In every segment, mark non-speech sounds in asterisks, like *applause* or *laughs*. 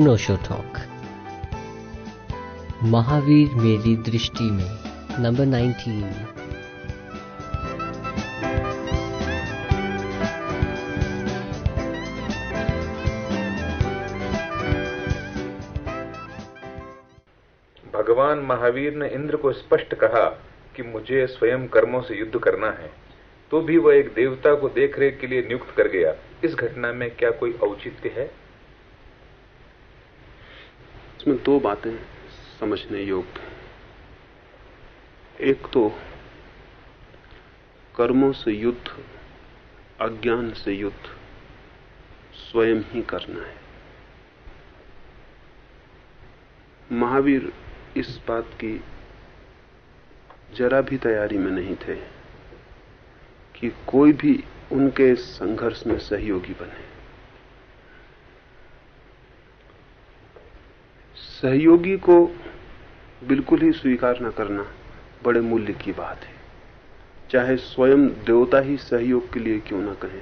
अनोशो talk Mahavir मेरी दृष्टि में नंबर 19 भगवान महावीर ने इंद्र को स्पष्ट कहा कि मुझे स्वयं कर्मों से युद्ध करना है। तो भी वह एक देवता को देखरेख के लिए नियुक्त कर गया। इस घटना में क्या कोई औचित्य है? इसमें दो बातें समझने योग्य एक तो कर्मों से युद्ध, अज्ञान से युद्ध स्वयं ही करना है। महावीर इस बात की जरा भी तैयारी में नहीं थे कि कोई भी उनके संघर्ष में सहयोगी बने। सहयोगी को बिल्कुल ही स्वीकार न करना बड़े मूल्य की बात है। चाहे स्वयं देवता ही सहयोग के लिए क्यों ना कहें,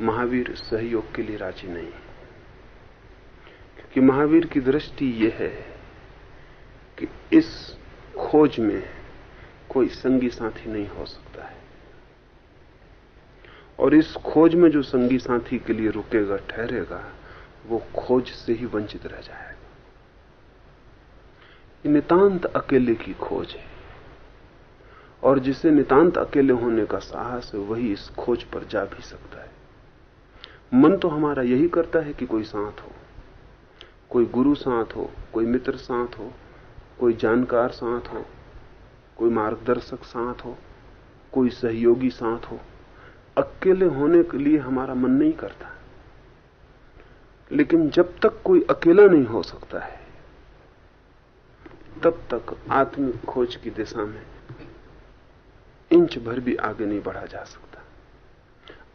महावीर सहयोग के लिए राज़ी नहीं क्योंकि महावीर की दृष्टि यह है कि इस खोज में कोई संगी साथी नहीं हो सकता है। और इस खोज में जो संगी साथी के लिए रुकेगा, ठहरेगा, वो खोज से ही वंचित रह जाएगा। नितांत अकेले की खोज है। और जिसे नितांत अकेले होने का साहस है वही इस खोज पर जा भी सकता है। मन तो हमारा यही करता है कि कोई साथ हो। कोई गुरु साथ हो, कोई मित्र साथ हो, कोई जानकार साथ हो, कोई मार्गदर्शक साथ हो, कोई सहयोगी साथ हो। अकेले होने के लिए हमारा मन नहीं करता। लेकिन जब तक कोई अकेला नहीं हो सकता है तब तक आत्मिक खोज की दिशा में इंच भर भी आगे नहीं बढ़ा जा सकता।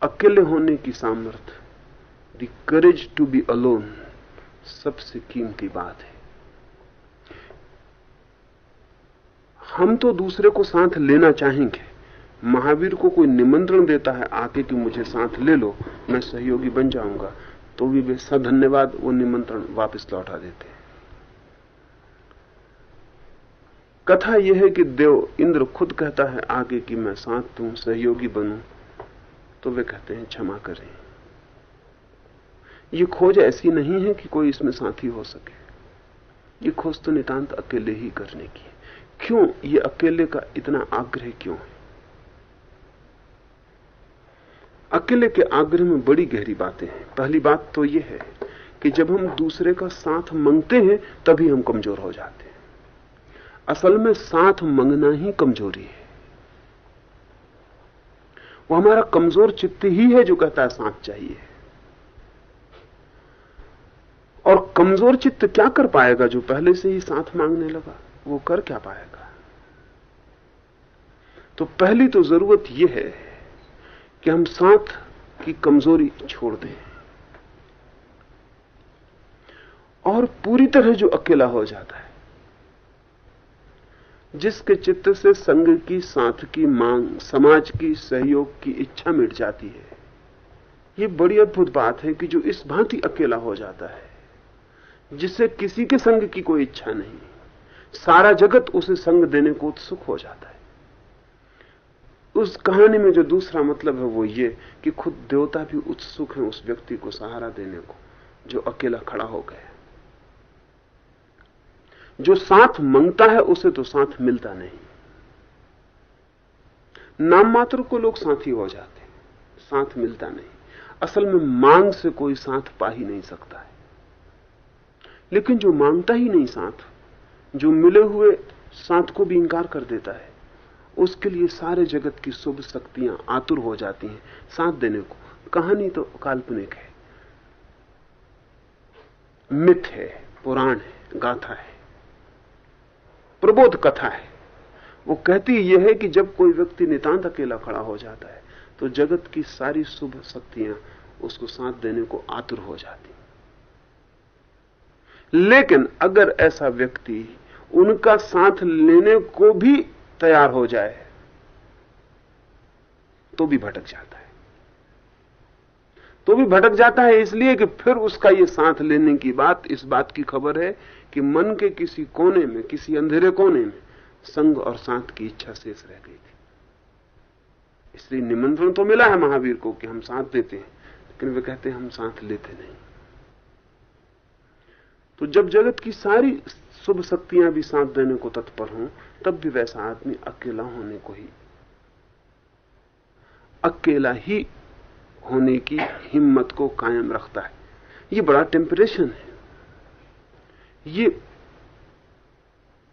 अकेले होने की सामर्थ्य the courage to be alone सबसे कीमती बात है। हम तो दूसरे को साथ लेना चाहेंगे। महावीर को कोई निमंत्रण देता है आके कि मुझे साथ ले लो, मैं सहयोगी बन जाऊँगा। तो भी वे सधन्यवाद वो निमंत्रण वापस लौटा देते हैं। कथा यह है कि देव इंद्र खुद कहता है आगे कि मैं साथ तू सहयोगी बनूं। तो वे कहते हैं, क्षमा करें। ये खोज ऐसी नहीं है कि कोई इसमें साथी हो सके। ये खोज तो नितांत अकेले ही करने की है। क्यों? ये अकेले का इतना आग्रह क्यों है? अकेले के आग्रह में बड़ी गहरी बातें हैं। पहली बात तो यह है कि जब हम दूसरे का साथ मांगते हैं, तभी हम कमज़ोर हो जाते हैं। असल में साथ मांगना ही कमज़ोरी है। वो हमारा कमज़ोर चित्त ही है जो कहता है साथ चाहिए। और कमज़ोर चित्त क्या कर पाएगा जो पहले से ही साथ मांगने लगा? वो कर क्या पाएगा? तो पहली तो ज़रूरत यह है कि हम साथ की कमज़ोरी छोड़ दें। और पूरी तरह जो अकेला हो जाता है जिसके चित्त से संघ की, साथ की मांग, समाज की, सहयोग की इच्छा मिट जाती है। ये बड़ी अद्भुत बात है कि जो इस भांति अकेला हो जाता है, जिससे किसी के संग की कोई इच्छा नहीं, सारा जगत उसे संग देने को उत्सुक हो जाता है। उस कहानी में जो दूसरा मतलब है वो ये कि खुद देवता भी उत्सुक है उस व्यक्ति को सहारा देने को, जो अकेला खड़ा हो गया जो साथ माँगता है, उसे तो साथ मिलता नहीं। नाम मात्र को लोग साथी हो जाते साथ मिलता नहीं। असल में मांग से कोई साथ पा ही नहीं सकता है। लेकिन जो माँगता ही नहीं साथ, जो मिले हुए साथ को भी इंकार कर देता है, उसके लिए सारे जगत की शुभ शक्तियाँ आतुर हो जाती हैं, साथ देने को। कहानी तो काल्पनिक है। मिथ है, पुराण है, गाथा है। प्रबोध कथा है। वो कहती यह है कि जब कोई व्यक्ति नितांत अकेला खड़ा हो जाता है तो जगत की सारी शुभ शक्तियाँ उसको साथ देने को आतुर हो जाती। लेकिन अगर ऐसा व्यक्ति उनका साथ लेने को भी तैयार हो जाए तो भी भटक जाता है। तो भी भटक जाता है इसलिए कि फिर उसका ये साथ लेने की बात, इस बात की खबर है कि मन के किसी कोने में, किसी अंधेरे कोने में संग और साथ की इच्छा शेष रह गई थी। इसलिए निमंत्रण तो मिला है महावीर को कि हम साथ देते हैं, लेकिन वे कहते हैं, हम साथ लेते नहीं। तो जब जगत की सारी शुभ शक्तियाँ भी साथ देने को तत्पर हों, तब भी वैसा आदमी अकेला होने को ही, अकेला ही होने की हिम्मत को कायम रखता है। ये बड़ा टेम्परेशन है। ये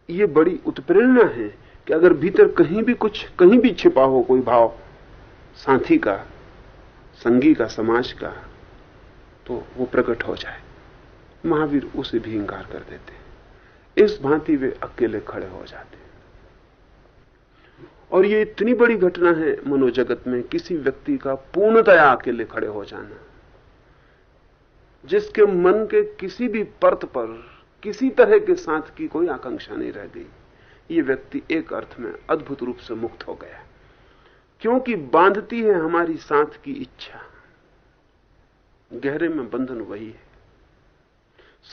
ये बड़ी उत्प्रेरणा है कि अगर भीतर कहीं भी कुछ, कहीं भी छिपा हो कोई भाव, साथी का, संगी का, समाज का तो वो प्रकट हो जाए। महावीर उसे भी इंकार कर देते इस भांति वे अकेले खड़े हो जाते और ये इतनी बड़ी घटना है मनोजगत में, किसी व्यक्ति का पूर्णतया अकेले खड़े हो जाना। जिसके मन के किसी भी परत पर, किसी तरह के साथ की कोई आकांक्षा नहीं रह गई, ये व्यक्ति एक अर्थ में अद्भुत रूप से मुक्त हो गया। क्योंकि बांधती है हमारी साथ की इच्छा। गहरे में बंधन वही है।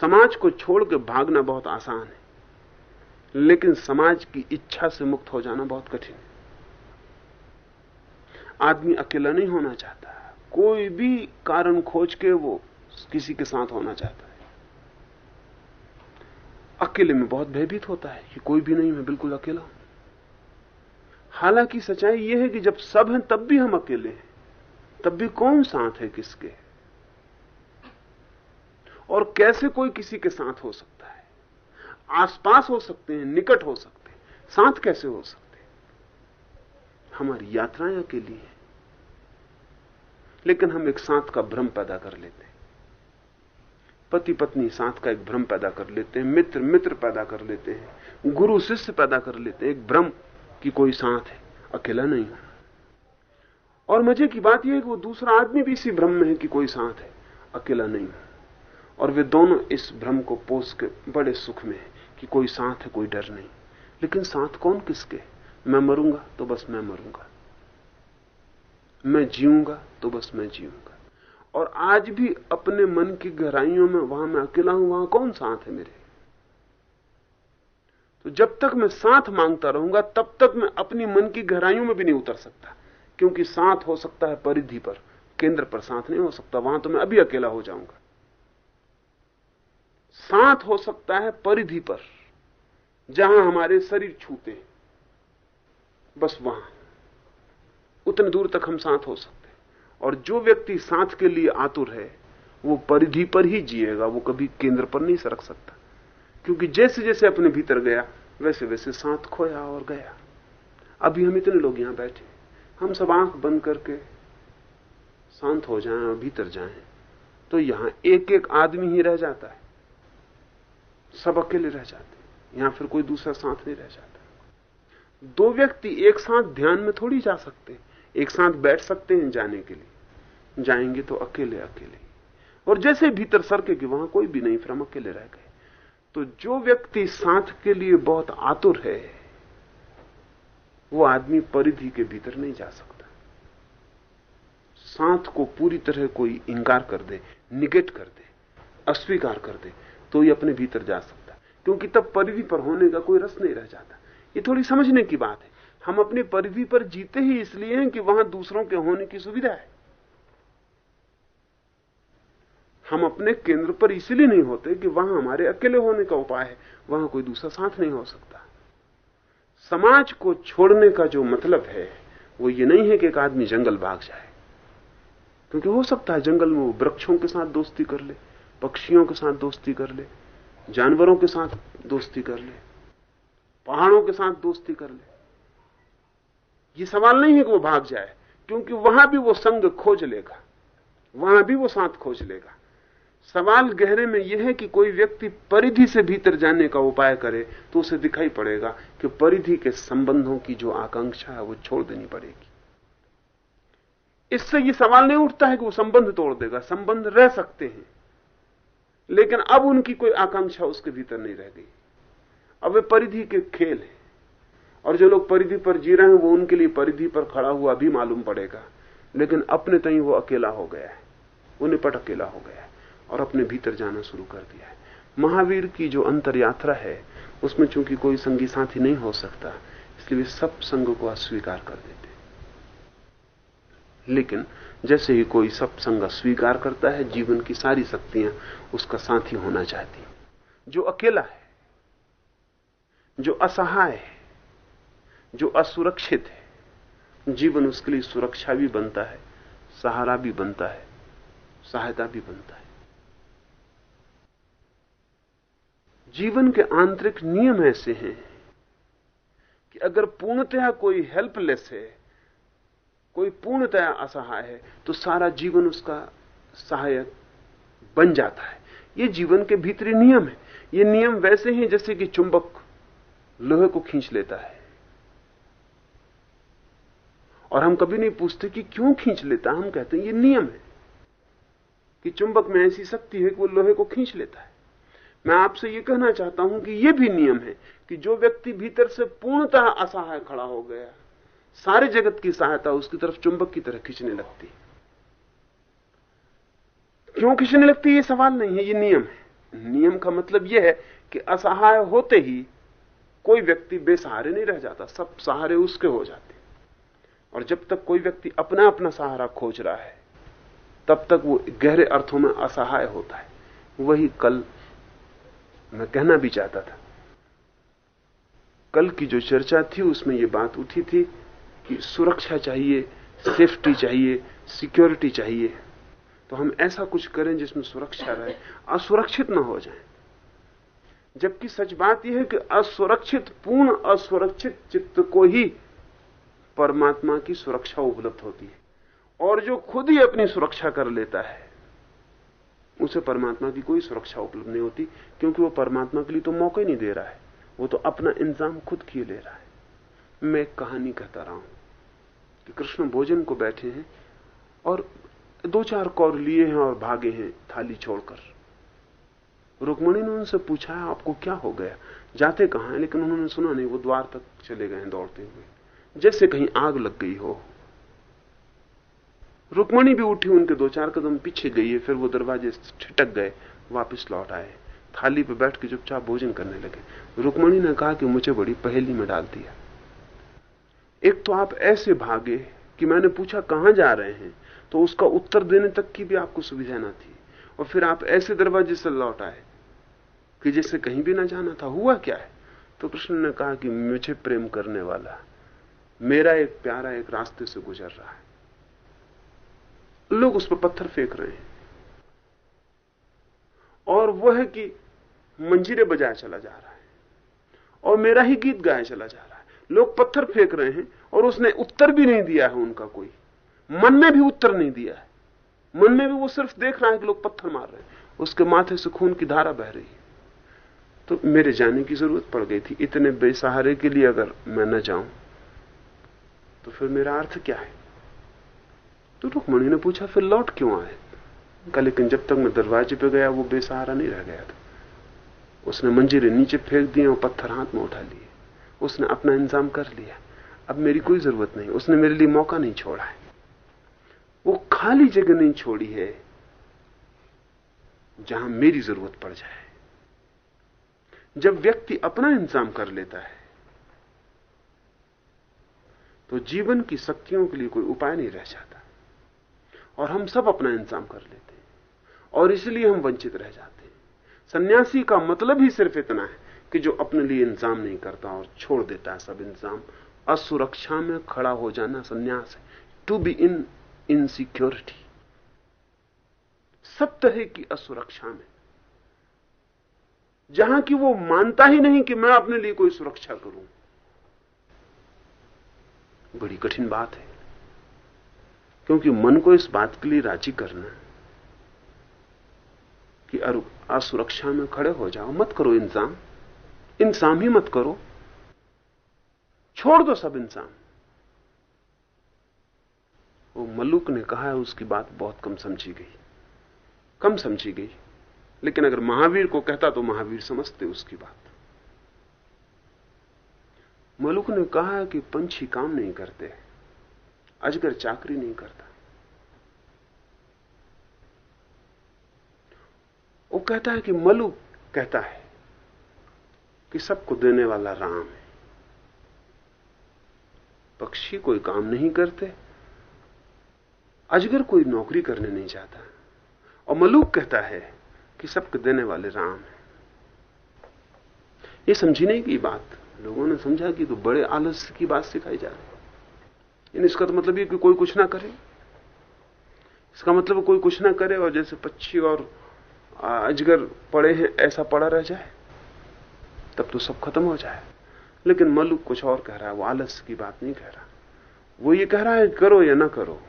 समाज को छोड़ के भागना बहुत आसान है। लेकिन समाज की इच्छा से मुक्त हो जाना बहुत कठिन। है आदमी अकेला नहीं होना चाहता। कोई भी कारण खोज के वो किसी के साथ होना चाहता है। अकेले में बहुत भयभीत होता है कि कोई भी नहीं, मैं बिल्कुल अकेला हूँ। हालाँकि सच्चाई यह है कि जब सब हैं, तब भी हम अकेले हैं। तब भी कौन साथ है किसके? और कैसे कोई किसी के साथ हो सकता आसपास हो सकते हैं, निकट हो सकते हैं। साथ कैसे हो सकते हैं? हमारी यात्राएँ अकेली हैं लेकिन हम एक साथ का भ्रम पैदा कर लेते हैं। पति पत्नी साथ का एक भ्रम पैदा कर लेते हैं मित्र मित्र पैदा कर लेते हैं गुरु शिष्य पैदा कर लेते हैं। एक भ्रम कि कोई साथ है, अकेला नहीं और मज़े की बात यह है कि वो दूसरा आदमी भी इसी भ्रम में है कि कोई साथ है, अकेला नहीं और वे दोनों इस भ्रम को पोस के बड़े सुख में है। कि कोई साथ है, कोई डर नहीं। लेकिन साथ कौन किसके? मैं मरूँगा तो बस मैं मरूँगा। मैं जीऊँगा तो बस मैं जीऊँगा। और आज भी अपने मन की गहराइयों में, वहाँ मैं अकेला हूँ, वहाँ कौन साथ है मेरे? तो जब तक मैं साथ माँगता रहूँगा, तब तक मैं अपनी मन की गहराइयों में भी नहीं उतर सकता। क्योंकि साथ हो सकता है परिधि पर, केंद्र पर साथ नहीं हो सकता। वहाँ तो मैं अभी अकेला हो जाऊँगा। साथ हो सकता है परिधि पर, जहाँ हमारे शरीर छूते बस वहाँ। उतने दूर तक हम साथ हो सकते और जो व्यक्ति साथ के लिए आतुर है, वो परिधि पर ही जिएगा, वो कभी केंद्र पर नहीं सरक सकता। क्योंकि जैसे जैसे अपने भीतर गया, वैसे वैसे साथ खोया और गया। अभी हम इतने लोग यहाँ बैठे हम सब आँख बंद करके शांत हो जाएँ और भीतर जाएँ। तो यहाँ एक एक आदमी ही रह जाता है। सब अकेले रह जाते यहाँ फिर कोई दूसरा साथ नहीं रह जाता। दो व्यक्ति एक साथ ध्यान में थोड़ी जा सकते एक साथ बैठ सकते हैं जाने के लिए। जाएँगे तो अकेले अकेले। और जैसे भीतर सरके कि वहाँ कोई भी नहीं, फिर हम अकेले रह गए। तो जो व्यक्ति साथ के लिए बहुत आतुर है, वो आदमी परिधि के भीतर नहीं जा सकता। साथ को पूरी तरह कोई इंकार कर दे, निगेट कर दे, अस्वीकार कर दे। तो ये अपने भीतर जा सकता है। क्योंकि तब परिधि पर होने का कोई रस नहीं रह जाता। ये थोड़ी समझने की बात है। हम अपनी परिधि पर जीते ही इसलिए हैं कि वहाँ दूसरों के होने की सुविधा है। हम अपने केंद्र पर इसलिए नहीं होते कि वहाँ हमारे अकेले होने का उपाय है। वहाँ कोई दूसरा साथ नहीं हो सकता। समाज को छोड़ने का जो मतलब है, वो ये नहीं है कि एक आदमी जंगल भाग जाए। क्योंकि हो सकता है जंगल में वो वृक्षों के साथ दोस्ती कर ले। पक्षियों के साथ दोस्ती कर ले, जानवरों के साथ दोस्ती कर ले, पहाड़ों के साथ दोस्ती कर ले। ये सवाल नहीं है कि वो भाग जाए, क्योंकि वहाँ भी वो संग खोज लेगा, वहाँ भी वो साथ खोज लेगा। सवाल गहरे में यह है कि कोई व्यक्ति परिधि से भीतर जाने का उपाय करे तो उसे दिखाई पड़ेगा कि परिधि के संबंधों की जो आकांक्षा है वो छोड़ देनी पड़ेगी। इससे ये सवाल नहीं उठता है कि वो संबंध तोड़ देगा, संबंध रह सकते हैं। लेकिन अब उनकी कोई आकांक्षा उसके भीतर नहीं रह गई। अब वे परिधि के खेल हैं। और जो लोग परिधि पर जी रहे हैं, वो उनके लिए परिधि पर खड़ा हुआ भी मालूम पड़ेगा। लेकिन अपने तई वो अकेला हो गया है। वो निपट अकेला हो गया है और अपने भीतर जाना शुरू कर दिया है। महावीर की जो अंतर यात्रा है, उसमें चूँकि कोई संगी साथी नहीं हो सकता, इसलिए वे सब संग को अस्वीकार कर देते लेकिन जैसे ही कोई सब संग स्वीकार करता है, जीवन की सारी शक्तियाँ उसका साथी होना चाहती जो अकेला है, जो असहाय है, जो असुरक्षित है, जीवन उसके लिए सुरक्षा भी बनता है, सहारा भी बनता है, सहायता भी बनता है। जीवन के आंतरिक नियम ऐसे हैं कि अगर पूर्णतया कोई हेल्पलेस है कोई पूर्णतया असहाय है तो सारा जीवन उसका सहायक बन जाता है। ये जीवन के भीतरी नियम है। ये नियम वैसे हैं जैसे कि चुंबक लोहे को खींच लेता है। और हम कभी नहीं पूछते कि क्यों खींच लेता, हम कहते हैं, ये नियम है कि चुंबक में ऐसी शक्ति है कि वो लोहे को खींच लेता है। मैं आपसे ये कहना चाहता हूँ कि ये भी नियम है कि जो व्यक्ति भीतर से पूर्णतः असहाय खड़ा हो गया सारे जगत की सहायता उसकी तरफ़ चुंबक की तरह खींचने लगती है। क्यों खींचने लगती है, ये सवाल नहीं है, ये नियम है। नियम का मतलब यह है कि असहाय होते ही कोई व्यक्ति बेसहारे नहीं रह जाता, सब सहारे उसके हो जाते और जब तक कोई व्यक्ति अपना अपना सहारा खोज रहा है, तब तक वो गहरे अर्थों में असहाय होता है। वही कल मैं कहना भी चाहता था। कल की जो चर्चा थी, उसमें यह बात उठी थी कि सुरक्षा चाहिए सेफ्टी चाहिए सिक्योरिटी चाहिए। तो हम ऐसा कुछ करें जिसमें सुरक्षा रहे, असुरक्षित ना हो जाए। जबकि सच बात यह है कि असुरक्षित, पूर्ण असुरक्षित चित्त को ही परमात्मा की सुरक्षा उपलब्ध होती है। और जो खुद ही अपनी सुरक्षा कर लेता है, उसे परमात्मा की कोई सुरक्षा उपलब्ध नहीं होती, क्योंकि वो परमात्मा के लिए तो मौका ही नहीं दे रहा है। वो तो अपना इंतज़ाम खुद किए ले रहा है। मैं कहानी कहता रहा हूँ। कि कृष्ण भोजन को बैठे हैं और दो चार कौर लिए हैं और भागे हैं थाली छोड़कर। रुक्मणी ने उनसे पूछा, आपको क्या हो गया? जाते कहाँ है? लेकिन उन्होंने सुना नहीं, वो द्वार तक चले गए दौड़ते हुए। जैसे कहीं आग लग गई हो। रुक्मणी भी उठी, उनके दो चार कदम पीछे गई है, फिर वो दरवाजे से छिटक गए, वापस लौट आए। थाली पे बैठ के चुपचाप भोजन करने लगे। रुक्मणी ने कहा कि मुझे बड़ी पहेली में डाल दिया। एक तो आप ऐसे भागे कि मैंने पूछा कहाँ जा रहे हैं तो उसका उत्तर देने तक की भी आपको सुविधा ना थी। और फिर आप ऐसे दरवाजे से लौट आए कि जैसे कहीं भी ना जाना था, हुआ क्या है? तो कृष्ण ने कहा कि मुझे प्रेम करने वाला, मेरा एक प्यारा एक रास्ते से गुजर रहा है। लोग उस पर पत्थर फेंक रहे हैं। और वह है कि मंजीरे बजाया चला जा रहा है। और मेरा ही गीत गाया चला जा रहा है। लोग पत्थर फेंक रहे हैं और उसने उत्तर भी नहीं दिया है उनका कोई। मन में भी उत्तर नहीं दिया है। मन में भी वो सिर्फ़ देख रहा है कि लोग पत्थर मार रहे हैं। उसके माथे से खून की धारा बह रही है। तो मेरे जाने की ज़रूरत पड़ गई थी। इतने बेसहारे के लिए अगर मैं न जाऊँ तो फिर मेरा अर्थ क्या है? तो रुकमणी ने पूछा, फिर लौट क्यों आए? का लेकिन जब तक मैं दरवाजे पे गया, वो बेसहारा नहीं रह गया था। उसने मंजीरे नीचे फेंक दिए और पत्थर हाथ में उठा लिए। उसने अपना इंतज़ाम कर लिया। अब मेरी कोई ज़रूरत नहीं। उसने मेरे लिए मौका नहीं छोड़ा है। वो खाली जगह नहीं छोड़ी है, जहाँ मेरी ज़रूरत पड़ जाए। जब व्यक्ति अपना इंतज़ाम कर लेता है तो जीवन की शक्तियों के लिए कोई उपाय नहीं रह जाता। और हम सब अपना इंतज़ाम कर लेते हैं। और इसलिए हम वंचित रह जाते हैं। सन्यासी का मतलब ही सिर्फ़ इतना है। कि जो अपने लिए इंतज़ाम नहीं करता और छोड़ देता है सब इंतज़ाम, असुरक्षा में खड़ा हो जाना संन्यास है। टू बी इन इनसिक्योरिटी सब तरह की असुरक्षा में। जहाँ की वो मानता ही नहीं कि मैं अपने लिए कोई सुरक्षा करूँ। बड़ी कठिन बात है। क्योंकि मन को इस बात के लिए राज़ी करना कि असुरक्षा में खड़े हो जाओ, मत करो इंतज़ाम। इंतज़ाम ही मत करो। छोड़ दो सब इंसान वो मल्लुक ने कहा है, उसकी बात बहुत कम समझी गई। कम समझी गई। लेकिन अगर महावीर को कहता तो महावीर समझते उसकी बात। मलुक ने कहा कि पंछी काम नहीं करते, अजगर चाकरी नहीं करता। वो कहता है कि मलुक कहता है कि सबको देने वाला राम है। पक्षी कोई काम नहीं करते, अजगर कोई नौकरी करने नहीं जाता, और मलूक कहता है कि सबको देने वाले राम है। ये समझने की बात लोगों ने समझा कि तो बड़े आलस्य की बात सिखाई जा रही है। इसका तो मतलब ये कि कोई कुछ ना करे। इसका मतलब कोई कुछ ना करे और जैसे पक्षी और अजगर पड़े हैं, ऐसा पड़ा रह जाए। तब तो सब खत्म हो जाए। लेकिन मलुक कुछ और कह रहा है, वो आलस्य की बात नहीं कह रहा। वो ये कह रहा है, करो या ना करो।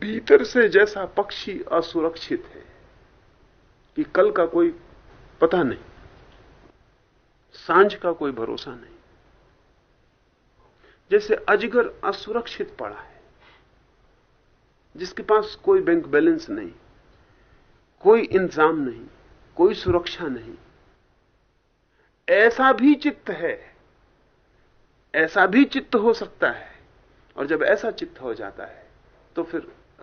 भीतर से जैसा पक्षी असुरक्षित है कि कल का कोई पता नहीं, साँझ का कोई भरोसा नहीं। जैसे अजगर असुरक्षित पड़ा है, जिसके पास कोई बैंक बैलेंस नहीं, कोई इंतज़ाम नहीं कोई सुरक्षा नहीं। ऐसा भी चित्त है, ऐसा भी चित्त हो सकता है, और जब ऐसा चित्त हो जाता है तो फिर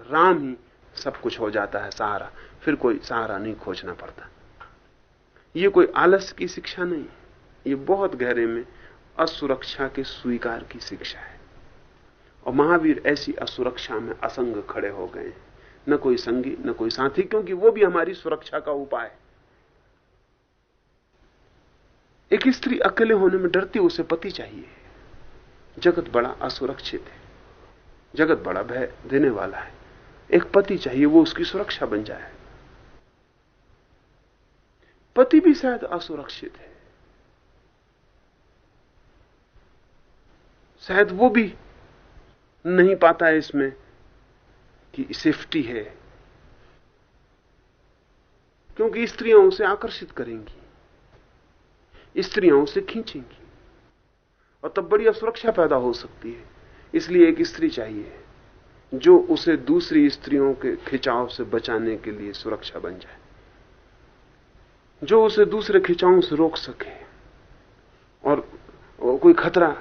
राम ही सब कुछ हो जाता है, सहारा। फिर कोई सहारा नहीं खोजना पड़ता। ये कोई आलस्य की शिक्षा नहीं, ये बहुत गहरे में असुरक्षा के स्वीकार की शिक्षा है। और महावीर ऐसी असुरक्षा में असंग खड़े हो गए न कोई संगी, न कोई साथी, क्योंकि वो भी हमारी सुरक्षा का उपाय एक स्त्री अकेले होने में डरती उसे पति चाहिए। जगत बड़ा असुरक्षित है। जगत बड़ा भय देने वाला है। एक पति चाहिए, वो उसकी सुरक्षा बन जाए। पति भी शायद असुरक्षित है। शायद वो भी नहीं पाता है इसमें कि सेफ्टी है। क्योंकि स्त्रियाँ उसे आकर्षित करेंगी। स्त्रियाँ उसे खींचेंगी। और तब बड़ी असुरक्षा पैदा हो सकती है। इसलिए एक स्त्री चाहिए, जो उसे दूसरी स्त्रियों के खिंचाव से बचाने के लिए सुरक्षा बन जाए। जो उसे दूसरे खिंचावों से रोक सके। और कोई खतरा,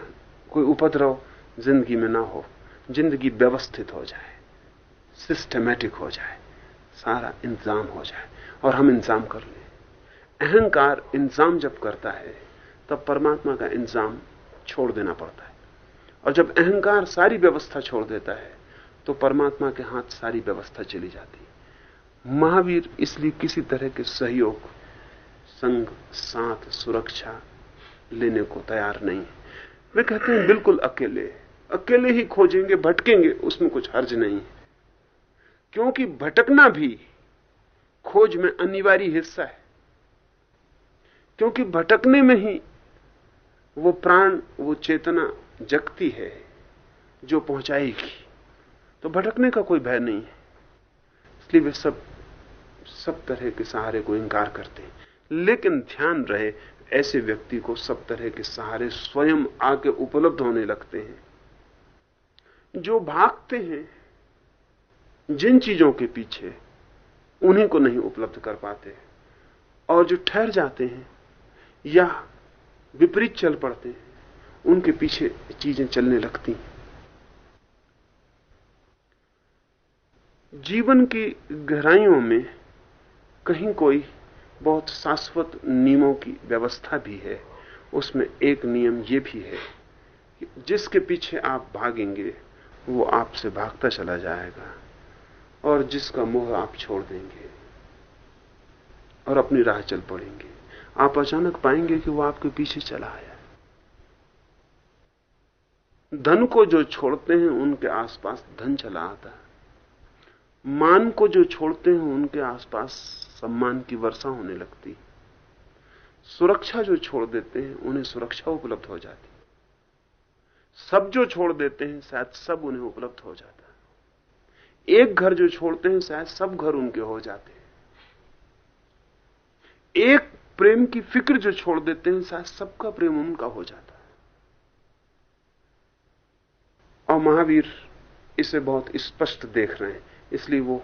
कोई उपद्रव ज़िंदगी में ना हो, ज़िंदगी व्यवस्थित हो जाए सिस्टमैटिक हो जाए, सारा इंतज़ाम हो जाए, और हम इंतज़ाम कर लें। अहंकार इंतज़ाम जब करता है, तब परमात्मा का इंतज़ाम छोड़ देना पड़ता है। और जब अहंकार सारी व्यवस्था छोड़ देता है तो परमात्मा के हाथ सारी व्यवस्था चली जाती है। महावीर इसलिए किसी तरह के सहयोग, संग, साथ, सुरक्षा लेने को तैयार नहीं है। वे कहते हैं, बिल्कुल अकेले। अकेले ही खोजेंगे, भटकेंगे, उसमें कुछ हर्ज नहीं है। क्योंकि भटकना भी खोज में अनिवार्य हिस्सा है। क्योंकि भटकने में ही वो प्राण, वो चेतना जगती है, जो पहुंचाएगी। तो भटकने का कोई भय नहीं है। इसलिए वे सब सब तरह के सहारे को इंकार करते हैं। लेकिन ध्यान रहे, ऐसे व्यक्ति को सब तरह के सहारे स्वयं आके उपलब्ध होने लगते हैं। जो भागते हैं, जिन चीज़ों के पीछे, उन्हीं को नहीं उपलब्ध कर पाते। और जो ठहर जाते हैं या विपरीत चल पड़ते हैं, उनके पीछे चीज़ें चलने लगती जीवन की गहराइयों में कहीं कोई बहुत शाश्वत नियमों की व्यवस्था भी है, उसमें एक नियम यह भी है कि जिसके पीछे आप भागेंगे, वो आपसे भागता चला जाएगा, और जिसका मोह आप छोड़ देंगे, और अपनी राह चल पड़ेंगे। आप अचानक पाएँगे कि वो आपके पीछे चला आया धन को जो छोड़ते हैं, उनके आसपास धन चला आता है। मान को जो छोड़ते हैं, उनके आसपास सम्मान की वर्षा होने लगती सुरक्षा जो छोड़ देते हैं, उन्हें सुरक्षा उपलब्ध हो जाती सब जो छोड़ देते हैं, शायद सब उन्हें उपलब्ध हो जाता है। एक घर जो छोड़ते हैं, शायद सब घर उनके हो जाते हैं। एक प्रेम की फ़िक्र जो छोड़ देते हैं, शायद सबका प्रेम उनका हो जाता है। और महावीर इसे बहुत स्पष्ट देख रहे हैं, इसलिए वो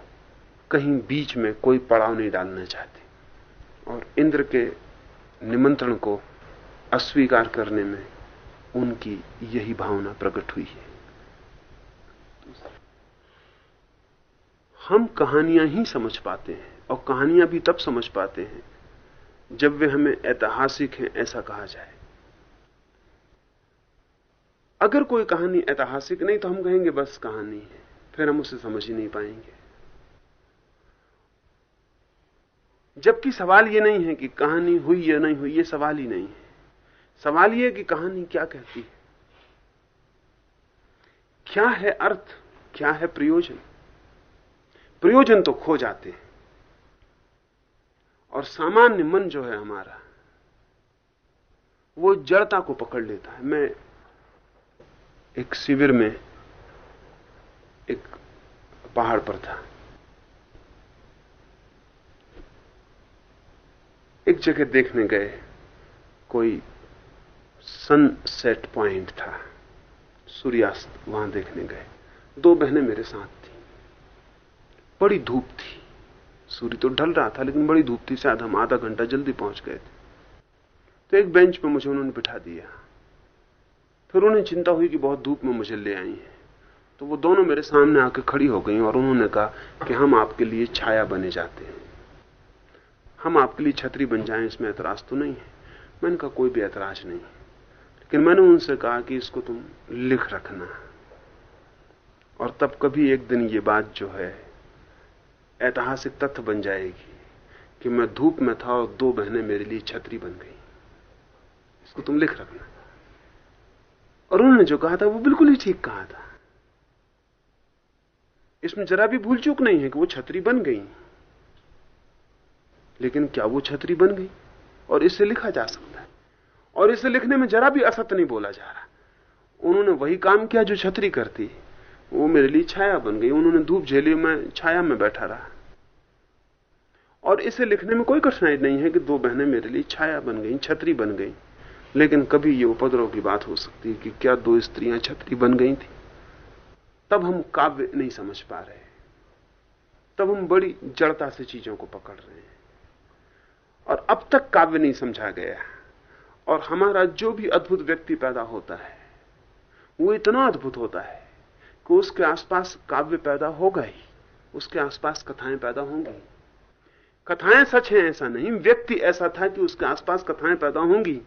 कहीं बीच में कोई पड़ाव नहीं डालना चाहते। और इंद्र के निमंत्रण को अस्वीकार करने में उनकी यही भावना प्रकट हुई है। हम कहानियाँ ही समझ पाते हैं, और कहानियाँ भी तब समझ पाते हैं जब वे हमें ऐतिहासिक हैं, ऐसा कहा जाए। अगर कोई कहानी ऐतिहासिक नहीं तो हम कहेंगे, बस कहानी है। फिर हम उसे समझ ही नहीं पाएँगे। जबकि सवाल यह नहीं है कि कहानी हुई या नहीं हुई यह सवाल ही नहीं है। सवाल यह कि कहानी क्या कहती है? क्या है अर्थ? क्या है प्रयोजन? प्रयोजन तो खो जाते हैं। और सामान्य मन जो है हमारा, वो जड़ता को पकड़ लेता है। मैं एक शिविर में एक पहाड़ पर था। एक जगह देखने गए, कोई सनसेट पॉइंट था। सूर्यास्त वहाँ देखने गए। दो बहनें मेरे साथ थी। बड़ी धूप थी। सूर्य तो ढल रहा था, लेकिन बड़ी धूप थी शायद, हम आधा घंटा जल्दी पहुँच गए थे। तो एक बेंच पे मुझे उन्होंने बिठा दिया। फिर उन्हें चिंता हुई कि बहुत धूप में मुझे ले आई है। तो वो दोनों मेरे सामने आके खड़ी हो गई और उन्होंने कहा कि हम आपके लिए छाया बने जाते हैं। हम आपके लिए छतरी बन जाएँ, इसमें ऐतराज तो नहीं है। मैंने कहा, कोई भी ऐतराज नहीं। लेकिन मैंने उनसे कहा कि इसको तुम लिख रखना। और तब कभी एक दिन ये बात जो है ऐतिहासिक तथ्य बन जाएगी कि मैं धूप में था और दो बहनें मेरे लिए छतरी बन गई। इसको तुम लिख रखना। और उन्होंने जो कहा था वो बिल्कुल ही ठीक कहा था। इसमें जरा भी भूल चूक नहीं है कि वो छतरी बन गई। लेकिन क्या वो छतरी बन गई? और इससे लिखा जा सकता है। और इसे लिखने में जरा भी असत नहीं बोला जा रहा। उन्होंने वही काम किया जो छतरी करती वो मेरे लिए छाया बन गई, उन्होंने धूप झेली, मैं छाया में बैठा रहा। और इसे लिखने में कोई कठिनाई नहीं है कि दो बहनें मेरे लिए छाया बन गई, छतरी बन गई। लेकिन कभी ये उपद्रव की बात हो सकती है कि क्या दो स्त्रियाँ छतरी बन गई थी? तब हम काव्य नहीं समझ पा रहे तब हम बड़ी जड़ता से चीज़ों को पकड़ रहे हैं। और अब तक काव्य नहीं समझा गया। और हमारा जो भी अद्भुत व्यक्ति पैदा होता है, वो इतना अद्भुत होता है कि उसके आसपास काव्य पैदा होगा ही उसके आसपास कथाएँ पैदा होंगी। कथाएँ सच हैं, ऐसा नहीं। व्यक्ति ऐसा था कि उसके आसपास कथाएँ पैदा होंगी।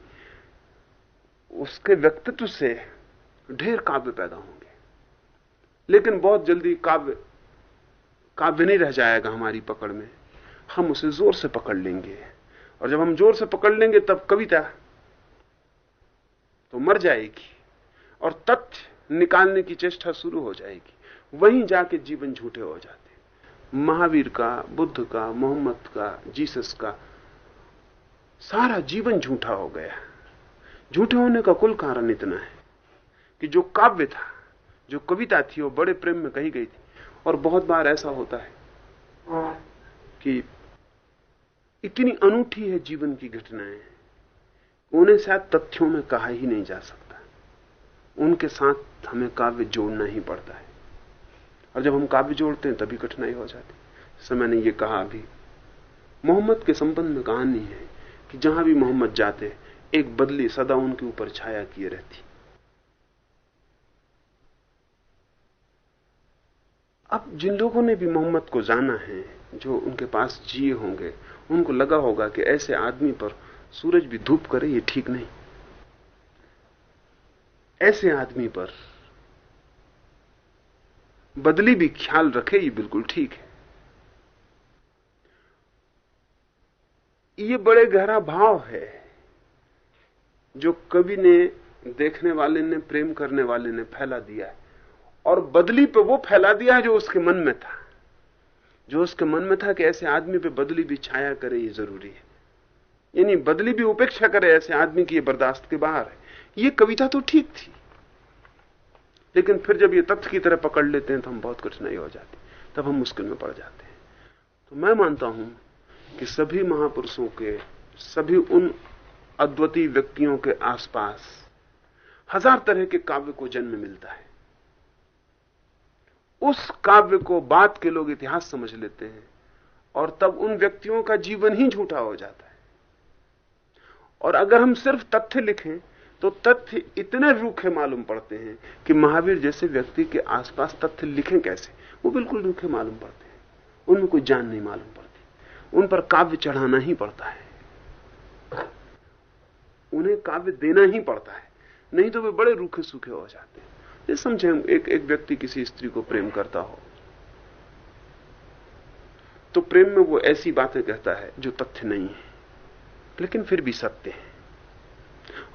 उसके व्यक्तित्व से ढेर काव्य पैदा होंगे। लेकिन बहुत जल्दी काव्य काव्य नहीं रह जाएगा हमारी पकड़ में। हम उसे ज़ोर से पकड़ लेंगे। और जब हम ज़ोर से पकड़ लेंगे तब कविता तो मर जाएगी। और तथ्य निकालने की चेष्टा शुरू हो जाएगी। वहीं जाके जीवन झूठे हो जाते महावीर का, बुद्ध का, मोहम्मद का, जीसस का सारा जीवन झूठा हो गया। झूठे होने का कुल कारण इतना है कि जो काव्य था, जो कविता थी, वो बड़े प्रेम में कही गई थी। और बहुत बार ऐसा होता है कि इतनी अनूठी है जीवन की घटनाएँ, उन्हें शायद तथ्यों में कहा ही नहीं जा सकता। उनके साथ हमें काव्य जोड़ना ही पड़ता है। और जब हम काव्य जोड़ते हैं, तभी कठिनाई हो जाती जैसे मैंने ये कहा अभी, मोहम्मद के संबंध में कहानी है कि जहाँ भी मोहम्मद जाते, एक बदली सदा उनके ऊपर छाया किए रहती। अब जिन लोगों ने भी मोहम्मद को जाना है, जो उनके पास जिए होंगे, उनको लगा होगा कि ऐसे आदमी पर सूरज भी धूप करे, ये ठीक नहीं। ऐसे आदमी पर बदली भी ख्याल रखे, ये बिल्कुल ठीक है। ये बड़े गहरा भाव है जो कवि ने, देखने वाले ने, प्रेम करने वाले ने फैला दिया है। और बदली पे वो फैला दिया है जो उसके मन में था। जो उसके मन में था कि ऐसे आदमी पे बदली भी छाया करे, ये ज़रूरी है। यानी बदली भी उपेक्षा करे ऐसे आदमी की ये बर्दाश्त के बाहर है। ये कविता तो ठीक थी। लेकिन फिर जब ये तथ्य की तरह पकड़ लेते हैं तो हम बहुत कठिनाई हो जाती तब हम मुश्किल में पड़ जाते हैं। तो मैं मानता हूँ कि सभी महापुरुषों के, सभी उन अद्वितीय व्यक्तियों के आसपास हज़ार तरह के काव्य को जन्म मिलता है। उस काव्य को बात के लोग इतिहास समझ लेते हैं और तब उन व्यक्तियों का जीवन ही झूठा हो जाता है। और अगर हम सिर्फ़ तथ्य लिखें तो तथ्य इतने रूखे मालूम पड़ते हैं कि महावीर जैसे व्यक्ति के आसपास तथ्य लिखें कैसे? वो बिल्कुल रूखे मालूम पड़ते हैं। उनमें कोई जान नहीं मालूम पड़ती। उन पर काव्य चढ़ाना ही पड़ता है। उन्हें काव्य देना ही पड़ता है। नहीं तो वे बड़े रूखे सूखे हो जाते हैं। ये समझे एक एक व्यक्ति किसी स्त्री को प्रेम करता हो तो प्रेम में वो ऐसी बातें कहता है जो तथ्य नहीं है, लेकिन फिर भी सत्य है।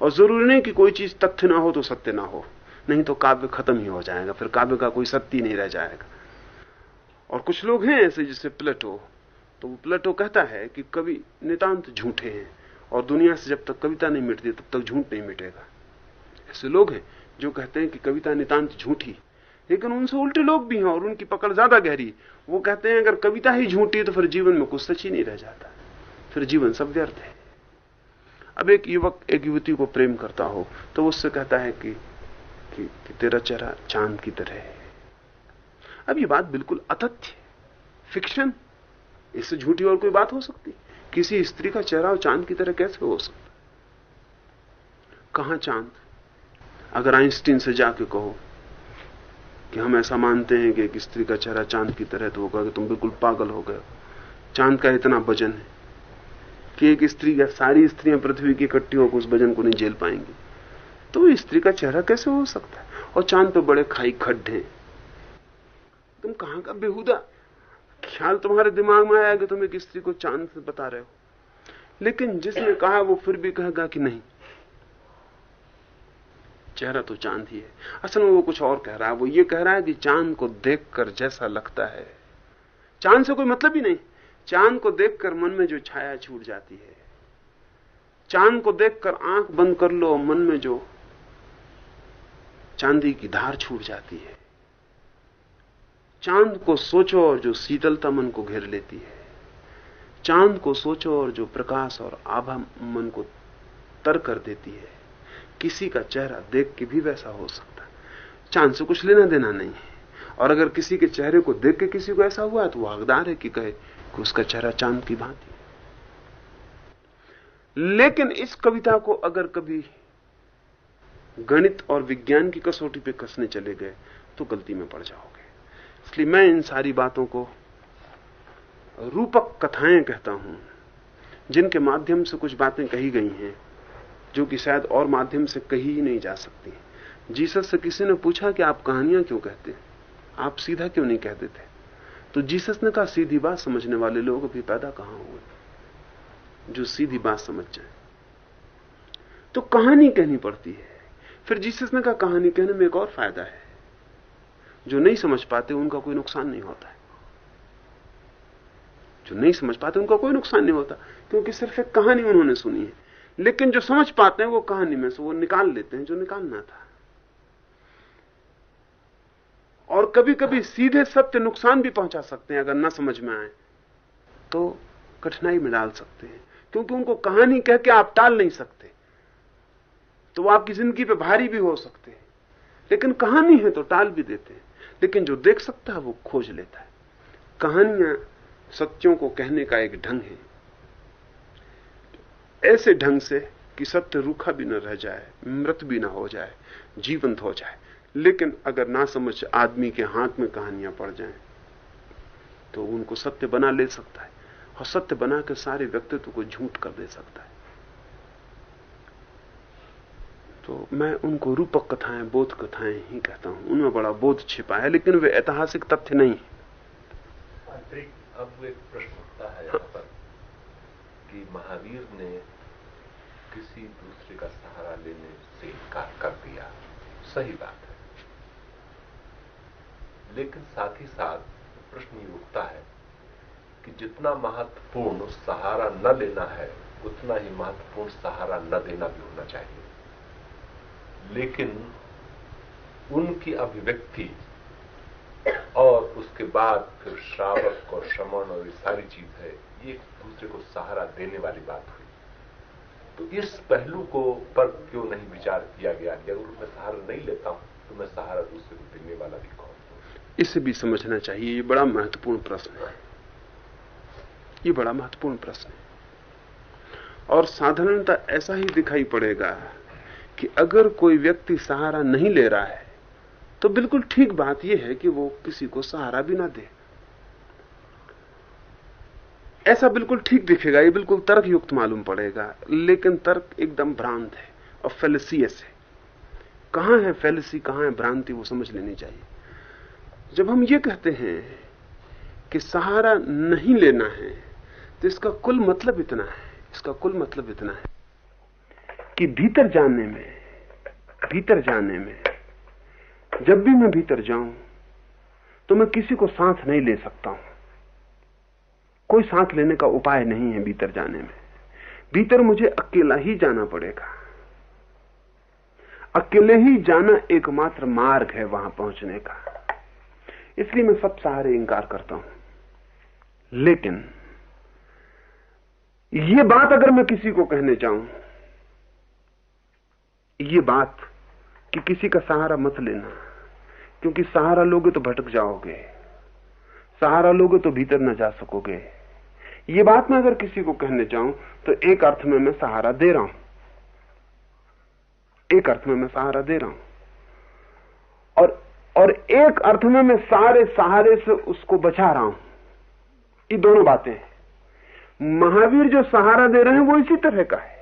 और ज़रूरी नहीं कि कोई चीज़ तथ्य ना हो तो सत्य ना हो। नहीं तो काव्य खत्म ही हो जाएगा, फिर काव्य का कोई सत्य नहीं रह जाएगा। और कुछ लोग हैं ऐसे जैसे प्लेटो तो प्लेटो कहता है कि कवि नितांत झूठे हैं, और दुनिया से जब तक कविता नहीं मिटती, तब तक झूठ नहीं मिटेगा। ऐसे लोग हैं जो कहते हैं कि कविता नितांत झूठी। लेकिन उनसे उल्टे लोग भी हैं और उनकी पकड़ ज़्यादा गहरी। वो कहते हैं, अगर कविता ही झूठी तो फिर जीवन में कुछ सच ही नहीं रह जाता। फिर जीवन सब व्यर्थ है। अब एक युवक एक युवती को प्रेम करता हो तो उससे कहता है कि, कि, कि तेरा चेहरा चाँद की तरह है। अब ये बात बिल्कुल अतथ्य फिक्शन इससे झूठी और कोई बात हो सकती? किसी स्त्री का चेहरा चाँद की तरह कैसे हो सकता? कहाँ चाँद? अगर आइंस्टीन से जाके कहो कि हम ऐसा मानते हैं कि एक स्त्री का चेहरा चाँद की तरह तो होगा कि तुम बिल्कुल पागल हो गए चाँद का इतना वज़न है। कि एक स्त्री या सारी स्त्रियाँ पृथ्वी की इकट्ठी होकर उस वज़न को नहीं झेल पाएँगी। तो स्त्री का चेहरा कैसे हो सकता है? और चाँद तो बड़े खाई खड्डे तुम कहाँ का बेहुदा? ख्याल तुम्हारे दिमाग में आया कि तुम एक स्त्री को चाँद से बता रहे हो। लेकिन जिसने कहा वो फिर भी कहेगा कि नहीं। चेहरा तो चाँद ही है। असल में वो कुछ और कह रहा है। वो ये कह रहा है कि चाँद को देखकर जैसा लगता है। चाँद से कोई मतलब ही नहीं। चाँद को देखकर मन में जो छाया छूट जाती है, चाँद को देखकर आँख बंद कर लो, मन में जो चांदी की धार छूट जाती है। चाँद को सोचो और जो शीतलता मन को घेर लेती है। चाँद को सोचो और जो प्रकाश और आभा मन को तर कर देती है। किसी का चेहरा देख के भी वैसा हो सकता है। चाँद से कुछ लेना देना नहीं है। और अगर किसी के चेहरे को देख के किसी को ऐसा हुआ है तो वो हकदार है कि कहे उसका चेहरा चाँद की भांति लेकिन इस कविता को अगर कभी गणित और विज्ञान की कसौटी पे कसने चले गए तो गलती में पड़ जाओगे। इसलिए मैं इन सारी बातों को रूपक कथाएँ कहता हूँ, जिनके माध्यम से कुछ बातें कही गई हैं, जो कि शायद और माध्यम से कही ही नहीं जा सकती। जीसस से किसी ने पूछा कि आप कहानियाँ क्यों कहते हैं? आप सीधा क्यों नहीं कहते देते? तो जीसस ने कहा, सीधी बात समझने वाले लोग अभी पैदा कहाँ हुए? जो सीधी बात समझ जाए। तो कहानी कहनी पड़ती है। फिर जीसस ने कहा, कहानी कहने में एक और फ़ायदा है। जो नहीं समझ पाते, उनका कोई नुकसान नहीं होता है। जो नहीं समझ पाते, उनका कोई नुकसान नहीं होता, क्योंकि सिर्फ़ एक कहानी उन्होंने सुनी है। लेकिन जो समझ पाते हैं, वो कहानी में से वो निकाल लेते हैं, जो निकालना था। और कभी कभी सीधे सत्य नुकसान भी पहुँचा सकते हैं, अगर ना समझ में आए। तो कठिनाई में डाल सकते हैं, क्योंकि उनको कहानी कह के आप टाल नहीं सकते। तो वो आपकी ज़िंदगी पे भारी भी हो सकते हैं। लेकिन कहानी है तो टाल भी देते हैं। लेकिन जो देख सकता है, वो खोज लेता है। कहानियाँ सत्यों को कहने का एक ढंग है। ऐसे ढंग से कि सत्य रूखा भी न रह जाए, मृत भी ना हो जाए, जीवंत हो जाए। लेकिन अगर ना समझ आदमी के हाथ में कहानियाँ पड़ जाएँ तो उनको सत्य बना ले सकता है और सत्य बना के सारे व्यक्तित्व को झूठ कर दे सकता है। तो मैं उनको रूपक कथाएँ बोध कथाएँ ही कहता हूँ। उनमें बड़ा बोध छिपा है लेकिन वे ऐतिहासिक तथ्य नहीं है। अब एक प्रश्न उठता है। यहाँ पर कि महावीर ने किसी दूसरे का सहारा लेने से इनकार कर दिया। सही बात है। लेकिन साथ ही साथ प्रश्न ये उठता है कि जितना महत्वपूर्ण सहारा न लेना है, उतना ही महत्वपूर्ण सहारा न देना भी होना चाहिए। लेकिन उनकी अभिव्यक्ति और उसके बाद फिर श्रावक और श्रमण और ये सारी चीज़ है, ये एक दूसरे को सहारा देने वाली बात हुई। तो इस पहलू को पर क्यों नहीं विचार किया गया कि अगर मैं सहारा नहीं लेता हूँ तो मैं सहारा दूसरे को देने वाला भी कौन? इसे भी समझना चाहिए। ये बड़ा महत्वपूर्ण प्रश्न है। ये बड़ा महत्वपूर्ण प्रश्न है। और साधारणता ऐसा ही दिखाई पड़ेगा कि अगर कोई व्यक्ति सहारा नहीं ले रहा है तो बिल्कुल ठीक बात यह है कि वो किसी को सहारा भी ना दे। ऐसा बिल्कुल ठीक दिखेगा, ये बिल्कुल तर्क युक्त मालूम पड़ेगा। लेकिन तर्क एकदम भ्रांत है और फेलिसियस है कहाँ है फेलिसी कहाँ है भ्रांति, वो समझ लेनी चाहिए। जब हम ये कहते हैं कि सहारा नहीं लेना है तो इसका कुल मतलब इतना है, इसका कुल मतलब इतना है कि भीतर जाने में, भीतर जाने में, जब भी मैं भीतर जाऊँ तो मैं किसी को सांस नहीं ले सकता हूँ। कोई सांस लेने का उपाय नहीं है भीतर जाने में। भीतर मुझे अकेला ही जाना पड़ेगा। अकेले ही जाना एकमात्र मार्ग है वहाँ पहुँचने का। इसलिए मैं सब सहारे इंकार करता हूँ। लेकिन ये बात अगर मैं किसी को कहने चाहूँ ये बात कि किसी का सहारा मत लेना, क्योंकि सहारा लोगे तो भटक जाओगे, सहारा लोगे तो भीतर न जा सकोगे। ये बात मैं अगर किसी को कहने चाहूँ तो एक अर्थ में मैं सहारा दे रहा हूँ। एक अर्थ में मैं सहारा दे रहा हूँ। और एक अर्थ में मैं सारे सहारे से उसको बचा रहा हूँ। ये दोनों बातें हैं। महावीर जो सहारा दे रहे हैं, वो इसी तरह का है।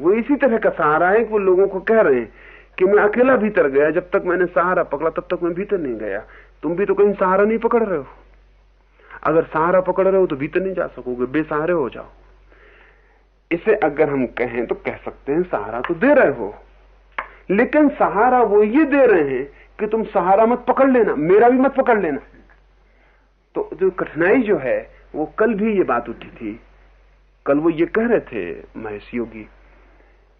वो इसी तरह का सहारा है कि वो लोगों को कह रहे हैं कि मैं अकेला भीतर गया, जब तक मैंने सहारा पकड़ा, तब तक मैं भीतर नहीं गया। तुम भी तो कहीं सहारा नहीं पकड़ रहे हो। अगर सहारा पकड़ रहे हो तो भीतर नहीं जा सकोगे, बेसहारे हो जाओ। इसे अगर हम कहें तो कह सकते हैं, सहारा तो दे रहे हो। लेकिन सहारा वो ये दे रहे हैं कि तुम सहारा मत पकड़ लेना, मेरा भी मत पकड़ लेना। तो जो कठिनाई जो है, वो कल भी ये बात उठी थी। कल वो ये कह रहे थे, महेश योगी,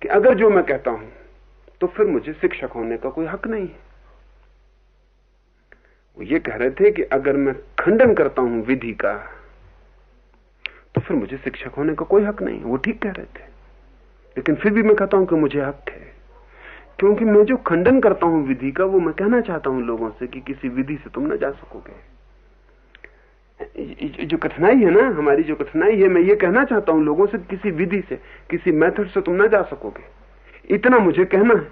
कि अगर जो मैं कहता हूँ तो फिर मुझे शिक्षक होने का कोई हक नहीं है। वो ये कह रहे थे कि अगर मैं खंडन करता हूँ विधि का तो फिर मुझे शिक्षक होने का कोई हक नहीं वो ठीक कह रहे थे। लेकिन फिर भी मैं कहता हूँ कि मुझे हक है। क्योंकि मैं जो खंडन करता हूँ विधि का, वो मैं कहना चाहता हूँ लोगों से कि किसी विधि से तुम ना जा सकोगे। जो कठिनाई है ना, हमारी जो कठिनाई है, मैं ये कहना चाहता हूँ लोगों से किसी विधि से, किसी मेथड से तुम ना जा सकोगे। इतना मुझे कहना है।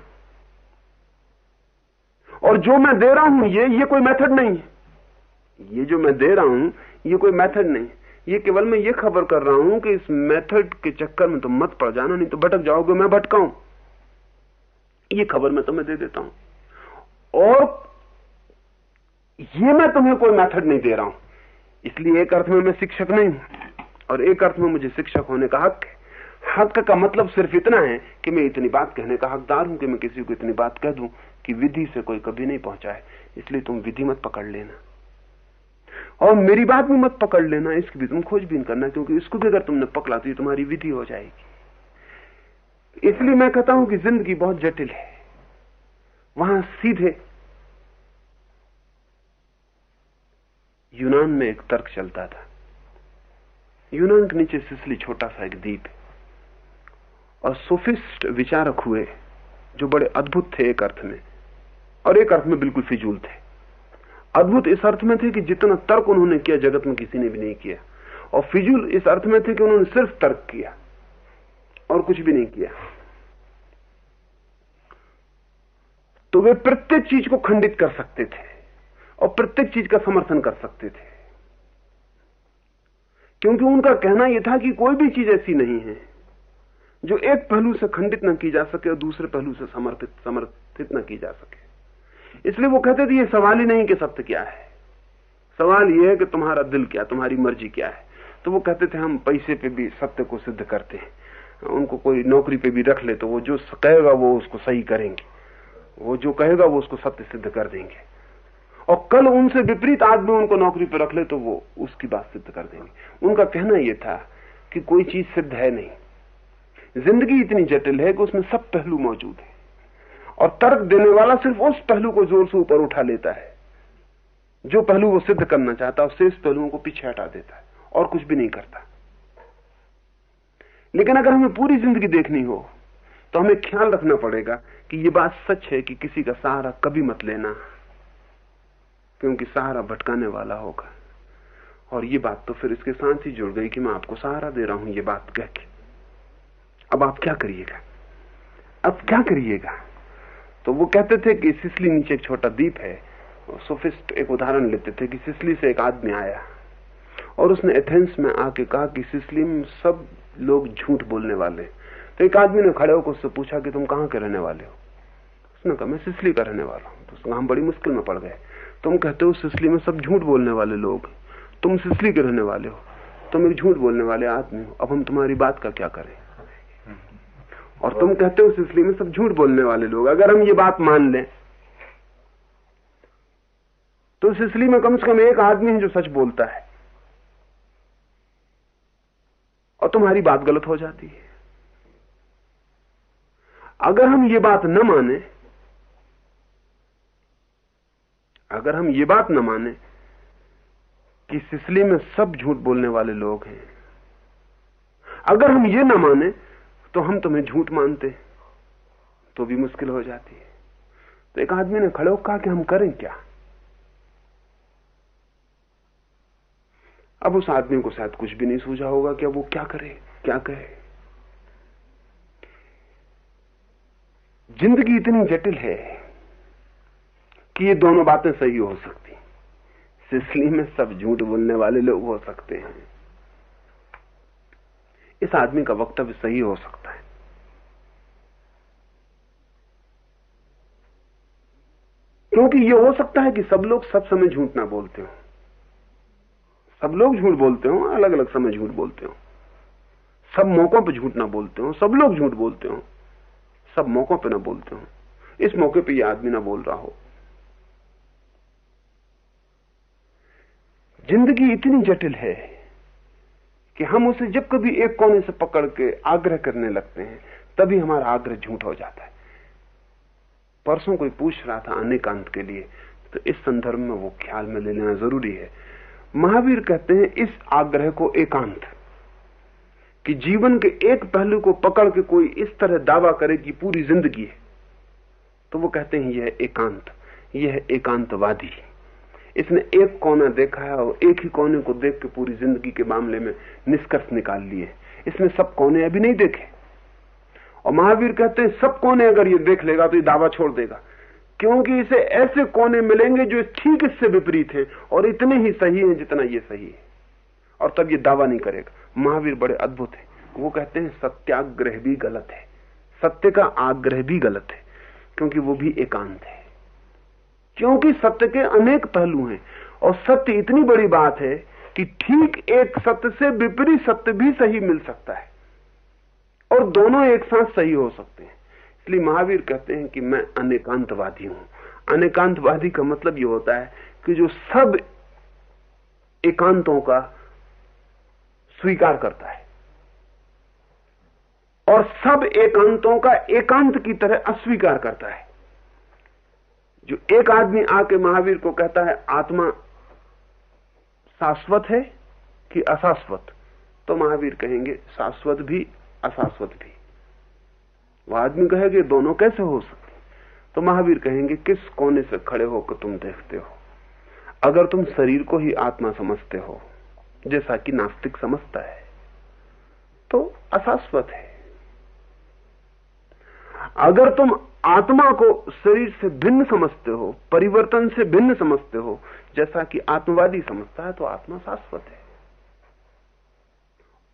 और जो मैं दे रहा हूँ, ये ये कोई मेथड नहीं है। ये जो मैं दे रहा हूँ, ये कोई मेथड नहीं ये केवल मैं ये खबर कर रहा हूँ कि इस मेथड के चक्कर में तुम मत पड़ जाना, नहीं तो भटक जाओगे, मैं भटकाऊं ये खबर मैं तुम्हें दे देता हूँ। और ये मैं तुम्हें कोई मेथड नहीं दे रहा हूँ। इसलिए एक अर्थ में मैं शिक्षक नहीं हूँ, और एक अर्थ में मुझे शिक्षक होने का हक है हक का मतलब सिर्फ़ इतना है कि मैं इतनी बात कहने का हकदार हूँ कि मैं किसी को इतनी बात कह दूँ कि विधि से कोई कभी नहीं पहुँचा है। इसलिए तुम विधि मत पकड़ लेना। और मेरी बात भी मत पकड़ लेना, इसकी भी तुम खोजबीन करना, क्योंकि इसको भी अगर तुमने पकड़ा तो ये तुम्हारी विधि हो जाएगी। इसलिए मैं कहता हूँ कि ज़िंदगी बहुत जटिल है। वहाँ सीधे यूनान में एक तर्क चलता था। यूनान के नीचे सिसली छोटा सा एक द्वीप और सोफिस्ट विचारक हुए जो बड़े अद्भुत थे एक अर्थ में, और एक अर्थ में बिल्कुल फिजूल थे। अद्भुत इस अर्थ में थे कि जितना तर्क उन्होंने किया, जगत में किसी ने भी नहीं किया। और फिजूल इस अर्थ में थे कि उन्होंने सिर्फ़ तर्क किया। और कुछ भी नहीं किया। तो वे प्रत्येक चीज़ को खंडित कर सकते थे और प्रत्येक चीज़ का समर्थन कर सकते थे। क्योंकि उनका कहना यह था कि कोई भी चीज़ ऐसी नहीं है जो एक पहलू से खंडित न की जा सके और दूसरे पहलू से समर्पित, समर्थित न की जा सके। इसलिए वो कहते थे, ये सवाल ही नहीं कि सत्य क्या है। सवाल यह है कि तुम्हारा दिल क्या तुम्हारी मर्ज़ी क्या है? तो वो कहते थे, हम पैसे पे भी सत्य को सिद्ध करते हैं। उनको कोई नौकरी पे भी रख ले तो वो जो कहेगा वो उसको सही करेंगे। वो जो कहेगा वो उसको सत्य सिद्ध कर देंगे। और कल उनसे विपरीत आदमी उनको नौकरी पर रख ले तो वो उसकी बात सिद्ध कर देंगे। उनका कहना यह था कि कोई चीज़ सिद्ध है नहीं। ज़िंदगी इतनी जटिल है कि उसमें सब पहलू मौजूद है। और तर्क देने वाला सिर्फ़ उस पहलू को ज़ोर से ऊपर उठा लेता है। जो पहलू वो सिद्ध करना चाहता है उससे शेष पहलुओं को पीछे हटा देता है और कुछ भी नहीं करता। लेकिन अगर हमें पूरी ज़िंदगी देखनी हो तो हमें ख्याल रखना पड़ेगा कि ये बात सच है कि किसी का सहारा कभी मत लेना, क्योंकि सहारा भटकाने वाला होगा। और ये बात तो फिर इसके साथ ही जुड़ गई कि मैं आपको सहारा दे रहा हूँ ये बात कह के। अब आप क्या करिएगा? अब क्या करिएगा? तो वो कहते थे कि सिसली नीचे एक छोटा द्वीप है, और सोफिस्ट एक उदाहरण लेते थे कि सिसली से एक आदमी आया, और उसने एथेंस में आके कहा कि सिसली में सब लोग झूठ बोलने वाले तो एक आदमी ने खड़े होकर उससे पूछा कि तुम कहाँ के रहने वाले हो? उसने कहा, मैं सिसली का रहने वाला हूँ। तो उसने हम बड़ी मुश्किल में पड़ गए तुम कहते हो सिसली में सब झूठ बोलने वाले लोग तुम सिसली के रहने वाले हो। तुम एक झूठ बोलने वाले आदमी हो। अब हम तुम्हारी बात का क्या करें? और तुम कहते हो सिसली में सब झूठ बोलने वाले लोग अगर हम ये बात मान लें तो सिसली में कम से कम एक आदमी है जो सच बोलता है। और तुम्हारी बात गलत हो जाती है। अगर हम ये बात न माने, अगर हम ये बात न माने कि सिसली में सब झूठ बोलने वाले लोग हैं, अगर हम ये न माने तो हम तुम्हें झूठ मानते तो भी मुश्किल हो जाती है। तो एक आदमी ने खड़े कहा कि हम करें क्या? अब उस आदमी को शायद कुछ भी नहीं सूझा होगा कि अब वो क्या करे, क्या कहे। ज़िंदगी इतनी जटिल है कि ये दोनों बातें सही हो सकती। सिसली में सब झूठ बोलने वाले लोग हो सकते हैं। इस आदमी का वक्तव्य सही हो सकता है। क्योंकि ये हो सकता है कि सब लोग सब समय झूठ ना बोलते हो। सब लोग झूठ बोलते हो अलग अलग समय झूठ बोलते हो। सब मौकों पर झूठ ना बोलते हो, सब लोग झूठ बोलते हो। सब मौकों पर ना बोलते हो। इस मौके पर यह आदमी ना बोल रहा हो। ज़िंदगी इतनी जटिल है कि हम उसे जब कभी एक कोने से पकड़ के आग्रह करने लगते हैं, तभी हमारा आग्रह झूठ हो जाता है। परसों कोई पूछ रहा था अनेकांत के लिए तो इस संदर्भ में वो ख्याल में ले लेना ज़रूरी है। महावीर कहते हैं, इस आग्रह को एकांत कि जीवन के एक पहलू को पकड़ के कोई इस तरह दावा करे कि पूरी ज़िंदगी है। तो वो कहते हैं, यह एकांत, यह एकांतवादी। इसने एक कोना देखा है और एक ही कोने को देख के पूरी ज़िंदगी के मामले में निष्कर्ष निकाल लिए। इसने सब कोने अभी नहीं देखे। और महावीर कहते हैं, सब कोने अगर ये देख लेगा तो ये दावा छोड़ देगा। क्योंकि इसे ऐसे कोने मिलेंगे जो ठीक इससे विपरीत हैं और इतने ही सही हैं जितना ये सही है। और तब ये दावा नहीं करेगा। महावीर बड़े अद्भुत है। वो कहते हैं, सत्याग्रह भी गलत है। सत्य का आग्रह भी गलत है, क्योंकि वो भी एकांत है। क्योंकि सत्य के अनेक पहलू हैं, और सत्य इतनी बड़ी बात है कि ठीक एक सत्य से विपरीत सत्य भी सही मिल सकता है, और दोनों एक साथ सही हो सकते हैं। इसलिए महावीर कहते हैं कि मैं अनेकांतवादी हूँ। अनेकांतवादी का मतलब यह होता है कि जो सब एकांतों का स्वीकार करता है और सब एकांतों का एकांत की तरह अस्वीकार करता है। जो एक आदमी आके महावीर को कहता है, आत्मा शाश्वत है कि अशाश्वत? तो महावीर कहेंगे, शाश्वत भी, अशाश्वत भी। वो आदमी कहेगा दोनों कैसे हो सकते? तो महावीर कहेंगे, किस कोने से खड़े होकर तुम देखते हो? अगर तुम शरीर को ही आत्मा समझते हो, जैसा कि नास्तिक समझता है तो अशाश्वत है। अगर तुम आत्मा को शरीर से भिन्न समझते हो, परिवर्तन से भिन्न समझते हो, जैसा कि आत्मवादी समझता है तो आत्मा शाश्वत है।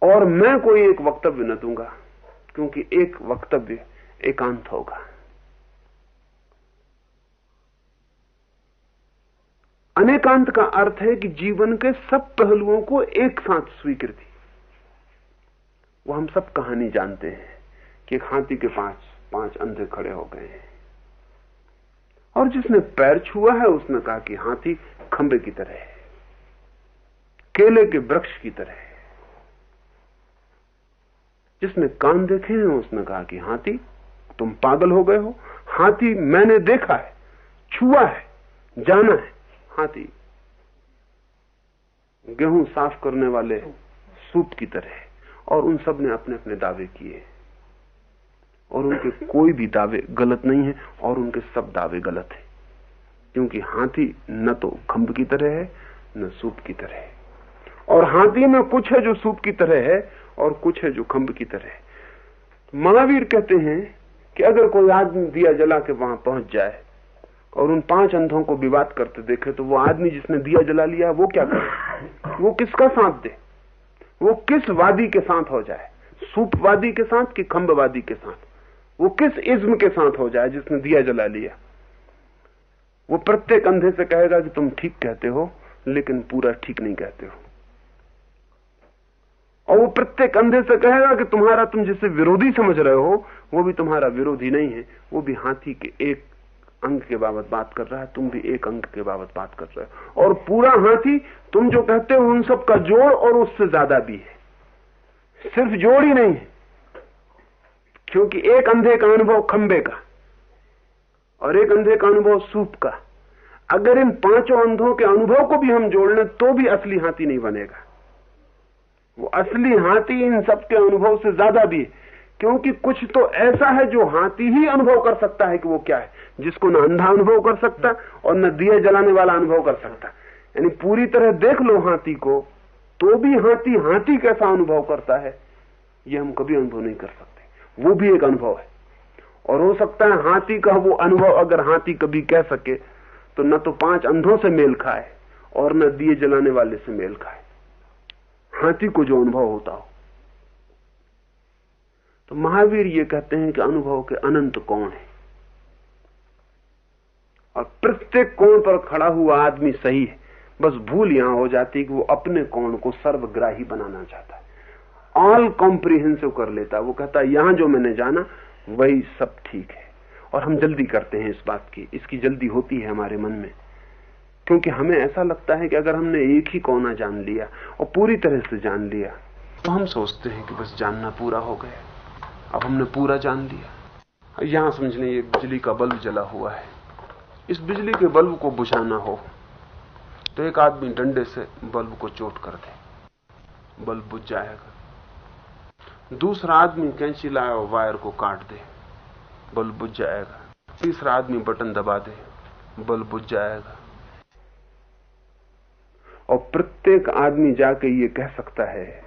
और मैं कोई एक वक्तव्य न दूँगा। क्योंकि एक वक्तव्य एकांत होगा। अनेकांत का अर्थ है कि जीवन के सब पहलुओं को एक साथ स्वीकृति। वो हम सब कहानी जानते हैं कि एक हाथी के पाँच पाँच अंधे खड़े हो गए हैं। और जिसने पैर छुआ है, उसने कहा कि हाथी खंबे की तरह है, केले के वृक्ष की तरह है। जिसने कान देखे हैं उसने कहा कि हाथी तुम पागल हो गए हो। हाथी मैंने देखा है छुआ है जाना है। हाथी गेहूँ साफ़ करने वाले सूप की तरह और उन सबने अपने अपने दावे किए। और उनके *laughs* कोई भी दावे गलत नहीं है और उनके सब दावे गलत है। क्योंकि हाथी न तो खंभ की तरह है न सूप की तरह है। और हाथी में कुछ है जो सूप की तरह है और कुछ है जो खंभ की तरह महावीर कहते हैं कि अगर कोई आदमी दिया जला के वहाँ पहुँच जाए और उन पाँच अंधों को विवाद करते देखे तो वो आदमी जिसने दिया जला लिया, वो क्या करे? वो किसका साथ दे? वो किस वादी के साथ हो जाए? सूपवादी के साथ कि खंभवादी के साथ? वो किस इज्म के साथ हो जाए जिसने दिया जला लिया? वो प्रत्येक अंधे से कहेगा कि तुम ठीक कहते हो, लेकिन पूरा ठीक नहीं कहते हो। और वो प्रत्येक अंधे से कहेगा कि तुम्हारा तुम जिसे विरोधी समझ रहे हो, वो भी तुम्हारा विरोधी नहीं है। वो भी हाथी के एक अंग के बाबत बात कर रहा है, तुम भी एक अंग के बाबत बात कर रहे हो। और पूरा हाथी, तुम जो कहते हो उन सब का जोड़ और उससे ज़्यादा भी है। सिर्फ़ जोड़ ही नहीं है, क्योंकि एक अंधे का अनुभव खंबे का और एक अंधे का अनुभव सूप का। अगर इन पाँचों अंधों के अनुभव को भी हम जोड़ लें तो भी असली हाथी नहीं बनेगा। वो असली हाथी इन सबके अनुभव से ज़्यादा भी है। क्योंकि कुछ तो ऐसा है जो हाथी ही अनुभव कर सकता है कि वो क्या है। जिसको न अंधा अनुभव कर सकता और न दिए जलाने वाला अनुभव कर सकता। यानी पूरी तरह देख लो हाथी को तो भी हाथी हाथी कैसा अनुभव करता है, ये हम कभी अनुभव नहीं कर सकते। वो भी एक अनुभव है। और हो सकता है हाथी का वो अनुभव अगर हाथी कभी कह सके तो न तो पाँच अंधों से मेल खाए और न दिए जलाने वाले से मेल खाए। हाथी को जो अनुभव होता हो। तो महावीर ये कहते हैं कि अनुभव के अनंत कौन है? और प्रत्येक कोण पर खड़ा हुआ आदमी सही है। बस भूल यहाँ हो जाती है कि वो अपने कोण को सर्वग्राही बनाना चाहता है। ऑल कॉम्प्रिहेंसिव कर लेता है। वो कहता है, यहाँ जो मैंने जाना, वही सब ठीक है। और हम जल्दी करते हैं इस बात की। इसकी जल्दी होती है हमारे मन में। क्योंकि हमें ऐसा लगता है कि अगर हमने एक ही कोना जान लिया और पूरी तरह से जान लिया तो हम सोचते हैं कि बस जानना पूरा हो गया। अब हमने पूरा जान लिया। यहाँ समझ लें ये बिजली का बल्ब जला हुआ है। इस बिजली के बल्ब को बुझाना हो तो एक आदमी डंडे से बल्ब को चोट कर दे। बल्ब बुझ जाएगा। दूसरा आदमी कैंची लाए और वायर को काट दे। बल्ब बुझ जाएगा। तीसरा आदमी बटन दबा दे। बल्ब बुझ जाएगा। और प्रत्येक आदमी जाके ये कह सकता है,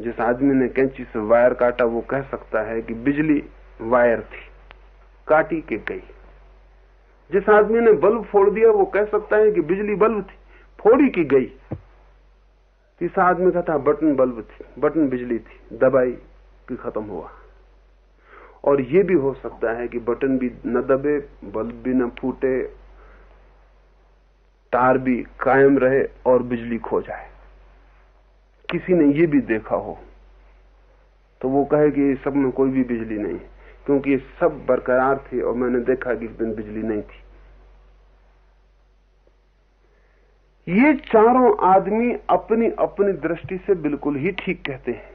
जिस आदमी ने कैंची से वायर काटा, वो कह सकता है कि बिजली वायर थी, काटी के गई। जिस आदमी ने बल्ब फोड़ दिया, वो कह सकता है कि बिजली बल्ब थी, फोड़ी की गई। तीसरा आदमी का था बटन बल्ब थी, बटन बिजली थी, दबाई कि खत्म हुआ। और ये भी हो सकता है कि बटन भी न दबे, बल्ब भी न फूटे तार भी कायम रहे और बिजली खो जाए। किसी ने ये भी देखा हो तो वो कहे कि सब में कोई भी बिजली नहीं, क्योंकि ये सब बरकरार थी और मैंने देखा कि इस दिन बिजली नहीं थी। ये चारों आदमी अपनी अपनी दृष्टि से बिल्कुल ही ठीक कहते हैं।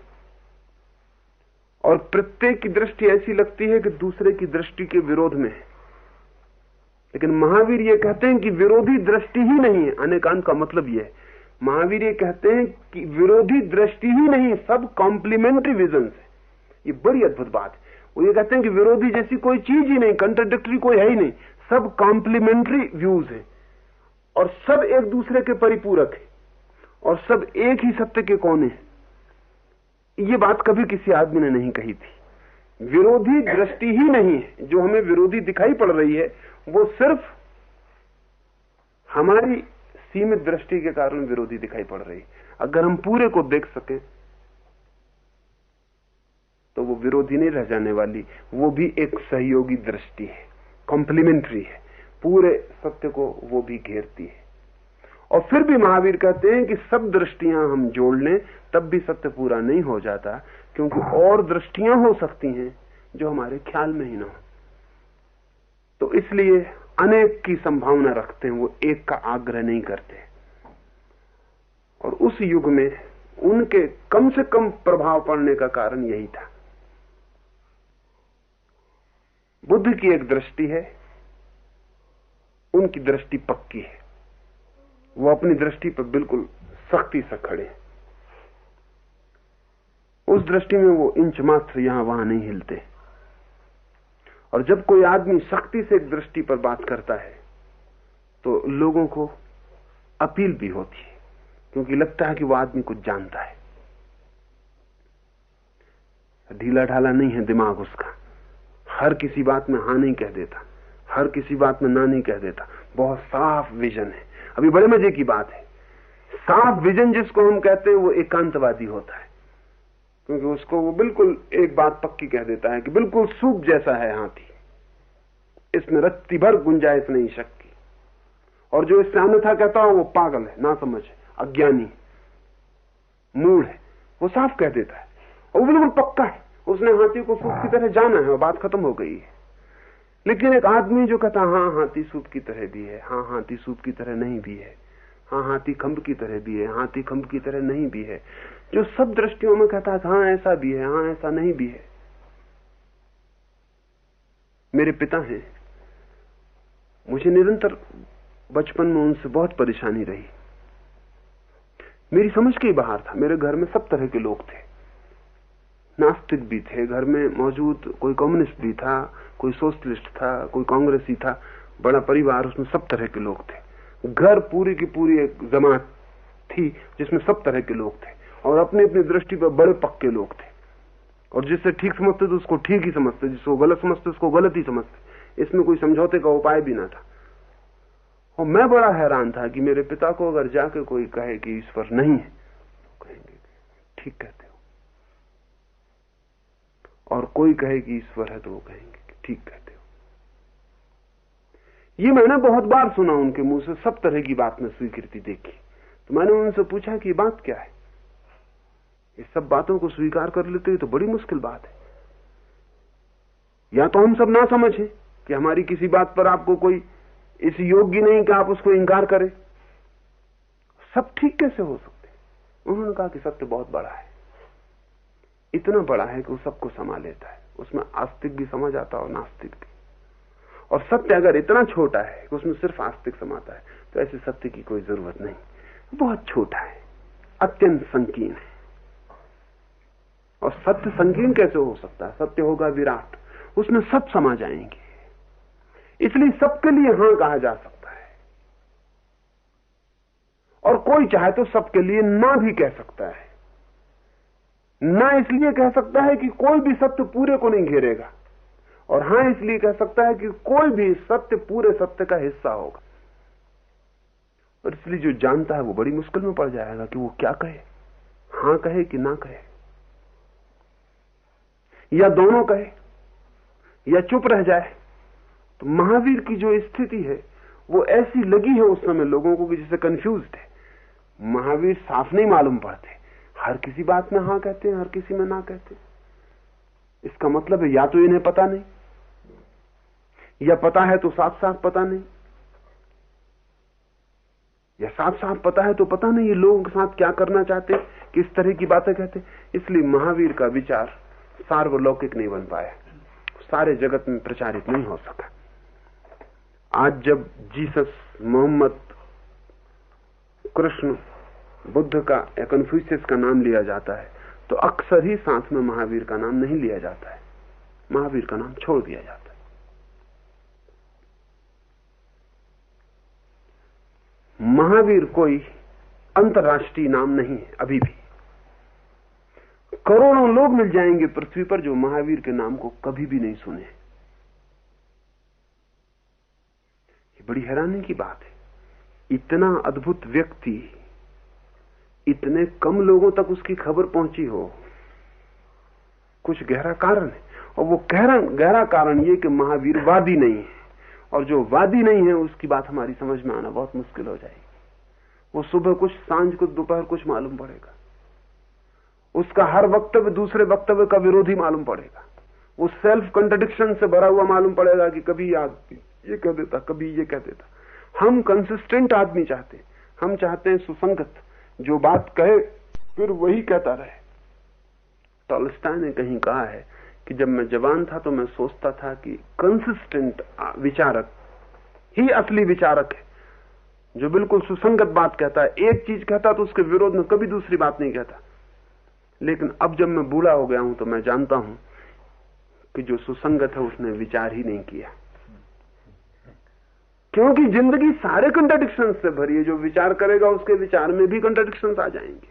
और प्रत्येक की दृष्टि ऐसी लगती है कि दूसरे की दृष्टि के विरोध में है। लेकिन महावीर ये कहते हैं कि विरोधी दृष्टि ही नहीं है। अनेकांत का मतलब यह है। महावीर ये कहते हैं कि विरोधी दृष्टि ही नहीं, सब कॉम्प्लीमेंट्री विजन है। ये बड़ी अद्भुत बात है। वो ये कहते हैं कि विरोधी जैसी कोई चीज़ ही नहीं कंट्रोडिक्टरी कोई है ही नहीं। सब कॉम्प्लीमेंट्री व्यूज़ है। और सब एक दूसरे के परिपूरक है। और सब एक ही सत्य के कोने हैं। ये बात कभी किसी आदमी ने नहीं कही थी। विरोधी दृष्टि ही नहीं है। जो हमें विरोधी दिखाई पड़ रही है वो सिर्फ़ हमारी सीमित दृष्टि के कारण विरोधी दिखाई पड़ रही। अगर हम पूरे को देख सके तो वो विरोधी नहीं रह जाने वाली। वो भी एक सहयोगी दृष्टि है कॉम्प्लीमेंट्री है। पूरे सत्य को वो भी घेरती है। और फिर भी महावीर कहते हैं कि सब दृष्टियाँ हम जोड़ लें, तब भी सत्य पूरा नहीं हो जाता, क्योंकि और दृष्टियाँ हो सकती हैं जो हमारे ख्याल में ही ना हो। तो इसलिए अनेक की संभावना रखते हैं, वो एक का आग्रह नहीं करते। और उस युग में उनके कम से कम प्रभाव पड़ने का कारण यही था। बुद्ध की एक दृष्टि है, उनकी दृष्टि पक्की है। वो अपनी दृष्टि पर बिल्कुल सख्ती से खड़े उस दृष्टि में वो इंच मात्र यहाँ वहाँ नहीं हिलते। और जब कोई आदमी शक्ति से एक दृष्टि पर बात करता है तो लोगों को अपील भी होती है, क्योंकि लगता है कि वह आदमी कुछ जानता है। ढीला ढाला नहीं है दिमाग उसका। हर किसी बात में हाँ नहीं कह देता, हर किसी बात में ना नहीं कह देता। बहुत साफ़ विजन है। अभी बड़े मज़े की बात है। साफ़ विजन जिसको हम कहते हैं, वो एकांतवादी होता है। क्योंकि उसको वो बिल्कुल एक बात पक्की कह देता है कि बिल्कुल सूप जैसा है हाथी। इसमें रत्ती भर गुंजाइश नहीं शक्ति और जो इससे अन्यथा कहता हो वो पागल है ना समझ है अज्ञानी मूड है वो साफ़ कह देता है। और बिल्कुल पक्का है उसने हाथी को सूप की तरह जाना है और बात खत्म हो गई है। लेकिन एक आदमी जो कहता हाँ हाथी सूप की तरह भी है हाँ हाथी सूप की तरह नहीं भी है हाँ हाथी खंभ की तरह भी है हाथी खंभ की तरह नहीं भी है। जो सब दृष्टियों में कहता है हाँ ऐसा भी है हाँ ऐसा नहीं भी है। मेरे पिता हैं। मुझे निरंतर बचपन में उनसे बहुत परेशानी रही। मेरी समझ के ही बाहर था। मेरे घर में सब तरह के लोग थे। नास्तिक भी थे। घर में मौजूद कोई कम्युनिस्ट भी था, कोई सोशलिस्ट था, कोई कांग्रेसी था, बड़ा परिवार, उसमें सब तरह के लोग थे। घर पूरी की पूरी एक जमात थी जिसमें सब तरह के लोग थे। और अपनी अपनी दृष्टि पर बड़े पक्के लोग थे। और जिससे ठीक समझते तो उसको ठीक ही समझते, जिसको गलत समझते, उसको गलत ही समझते। इसमें कोई समझौते का उपाय भी ना था। और मैं बड़ा हैरान था कि मेरे पिता को अगर जाके कोई कहे कि ईश्वर नहीं है तो कहेंगे, ठीक कहते हो। और कोई कहे कि ईश्वर है तो वो कहेंगे ठीक कहते हो। ये मैंने बहुत बार सुना उनके मुँह से, सब तरह की बात में स्वीकृति देखी। तो मैंने उनसे पूछा कि बात क्या है? इस सब बातों को स्वीकार कर लेते तो बड़ी मुश्किल बात है। या तो हम सब ना समझे कि हमारी किसी बात पर आपको कोई इस योग्य नहीं कि आप उसको इंकार करें। सब ठीक कैसे हो सकते उन्होंने कहा कि सत्य बहुत बड़ा है। इतना बड़ा है कि वो सबको समा लेता है। उसमें आस्तिक भी समझ आता और नास्तिक भी। और सत्य अगर इतना छोटा है कि उसमें सिर्फ़ आस्तिक समाता है तो ऐसे सत्य की कोई ज़रूरत नहीं। बहुत छोटा है। अत्यंत संकीर्ण है। और सत्य संकीर्ण कैसे हो सकता है? सत्य होगा विराट। उसमें सब समा जाएँगे। इसलिए सबके लिए हाँ कहा जा सकता है। और कोई चाहे तो सबके लिए ना भी कह सकता है। ना इसलिए कह सकता है कि कोई भी सत्य पूरे को नहीं घेरेगा। और हाँ इसलिए कह सकता है कि कोई भी सत्य पूरे सत्य का हिस्सा होगा। और इसलिए जो जानता है वो बड़ी मुश्किल में पड़ जाएगा कि वो क्या कहे। हाँ कहे कि ना कहे। या दोनों कहे, या चुप रह जाए तो महावीर की जो स्थिति है, वो ऐसी लगी है उस समय लोगों को कि जिसे कंफ्यूज थे महावीर साफ़ नहीं मालूम पड़ते। हर किसी बात में हाँ कहते हैं, हर किसी में ना कहते। इसका मतलब है, या तो इन्हें पता नहीं, या पता है तो साफ़ साफ़ पता नहीं, या साफ़ साफ़ पता है तो पता नहीं ये लोगों के साथ क्या करना चाहते, किस तरह की बातें कहते। इसलिए महावीर का विचार सार्वलौकिक नहीं बन पाया। सारे जगत में प्रचारित नहीं हो सका। आज जब जीसस, मोहम्मद, कृष्ण, बुद्ध का या कन्फ्यूशियस का नाम लिया जाता है तो अक्सर ही साथ में महावीर का नाम नहीं लिया जाता है। महावीर का नाम छोड़ दिया जाता है। महावीर कोई अंतर्राष्ट्रीय नाम नहीं है, अभी भी। करोड़ों लोग मिल जाएँगे पृथ्वी पर जो महावीर के नाम को कभी भी नहीं सुने। ये बड़ी हैरानी की बात है। इतना अद्भुत व्यक्ति, इतने कम लोगों तक उसकी खबर पहुँची हो, कुछ गहरा कारण है। और वो गहरा गहरा कारण ये कि महावीर वादी नहीं है। और जो वादी नहीं है, उसकी बात हमारी समझ में आना बहुत मुश्किल हो जाएगी। वो सुबह कुछ, साँझ कुछ, दोपहर कुछ मालूम पड़ेगा। उसका हर वक्तव्य दूसरे वक्तव्य का विरोधी मालूम पड़ेगा। वो सेल्फ कंट्रडिक्शन से भरा हुआ मालूम पड़ेगा कि कभी आदमी ये कह देता, कभी ये कह देता। हम कंसिस्टेंट आदमी चाहते हम चाहते हैं सुसंगत। जो बात कहे, फिर वही कहता रहे। टॉलस्टाई ने कहीं कहा है कि जब मैं जवान था तो मैं सोचता था कि कंसिस्टेंट विचारक, ही असली विचारक है। जो बिल्कुल सुसंगत बात कहता है, एक चीज़ कहता तो उसके विरोध में कभी दूसरी बात नहीं कहता। लेकिन अब जब मैं बूढ़ा हो गया हूँ तो मैं जानता हूँ कि जो सुसंगत है, उसने विचार ही नहीं किया। क्योंकि ज़िंदगी सारे कंट्राडिक्शन से भरी है। जो विचार करेगा, उसके विचार में भी कंट्राडिक्शन आ जाएँगे।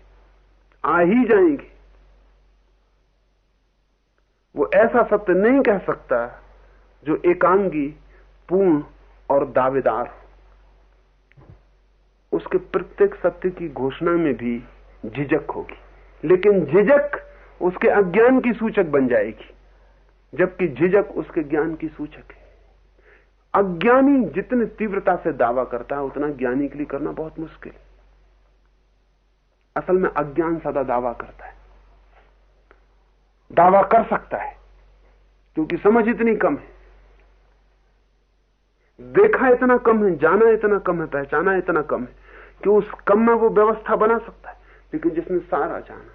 आ ही जाएँगे। वो ऐसा सत्य नहीं कह सकता जो एकांगी, पूर्ण और दावेदार हो। उसके प्रत्येक सत्य की घोषणा में भी झिझक होगी। लेकिन झिझक उसके अज्ञान की सूचक बन जाएगी, जबकि झिझक उसके ज्ञान की सूचक है। अज्ञानी जितने तीव्रता से दावा करता है, उतना ज्ञानी के लिए करना बहुत मुश्किल है। असल में अज्ञान सदा दावा करता है। दावा कर सकता है, क्योंकि समझ इतनी कम है। देखा इतना कम है, जाना इतना कम है, पहचाना इतना कम है कि उस कम में वो व्यवस्था बना सकता है। लेकिन जिसने सारा जाना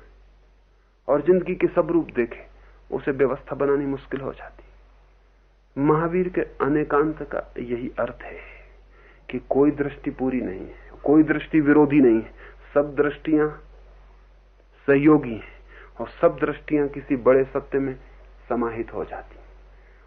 और ज़िंदगी के सब रूप देखे, उसे व्यवस्था बनानी मुश्किल हो जाती। महावीर के अनेकांत का यही अर्थ है कि कोई दृष्टि पूरी नहीं है, कोई दृष्टि विरोधी नहीं है। सब दृष्टियाँ सहयोगी हैं और सब दृष्टियाँ किसी बड़े सत्य में समाहित हो जाती।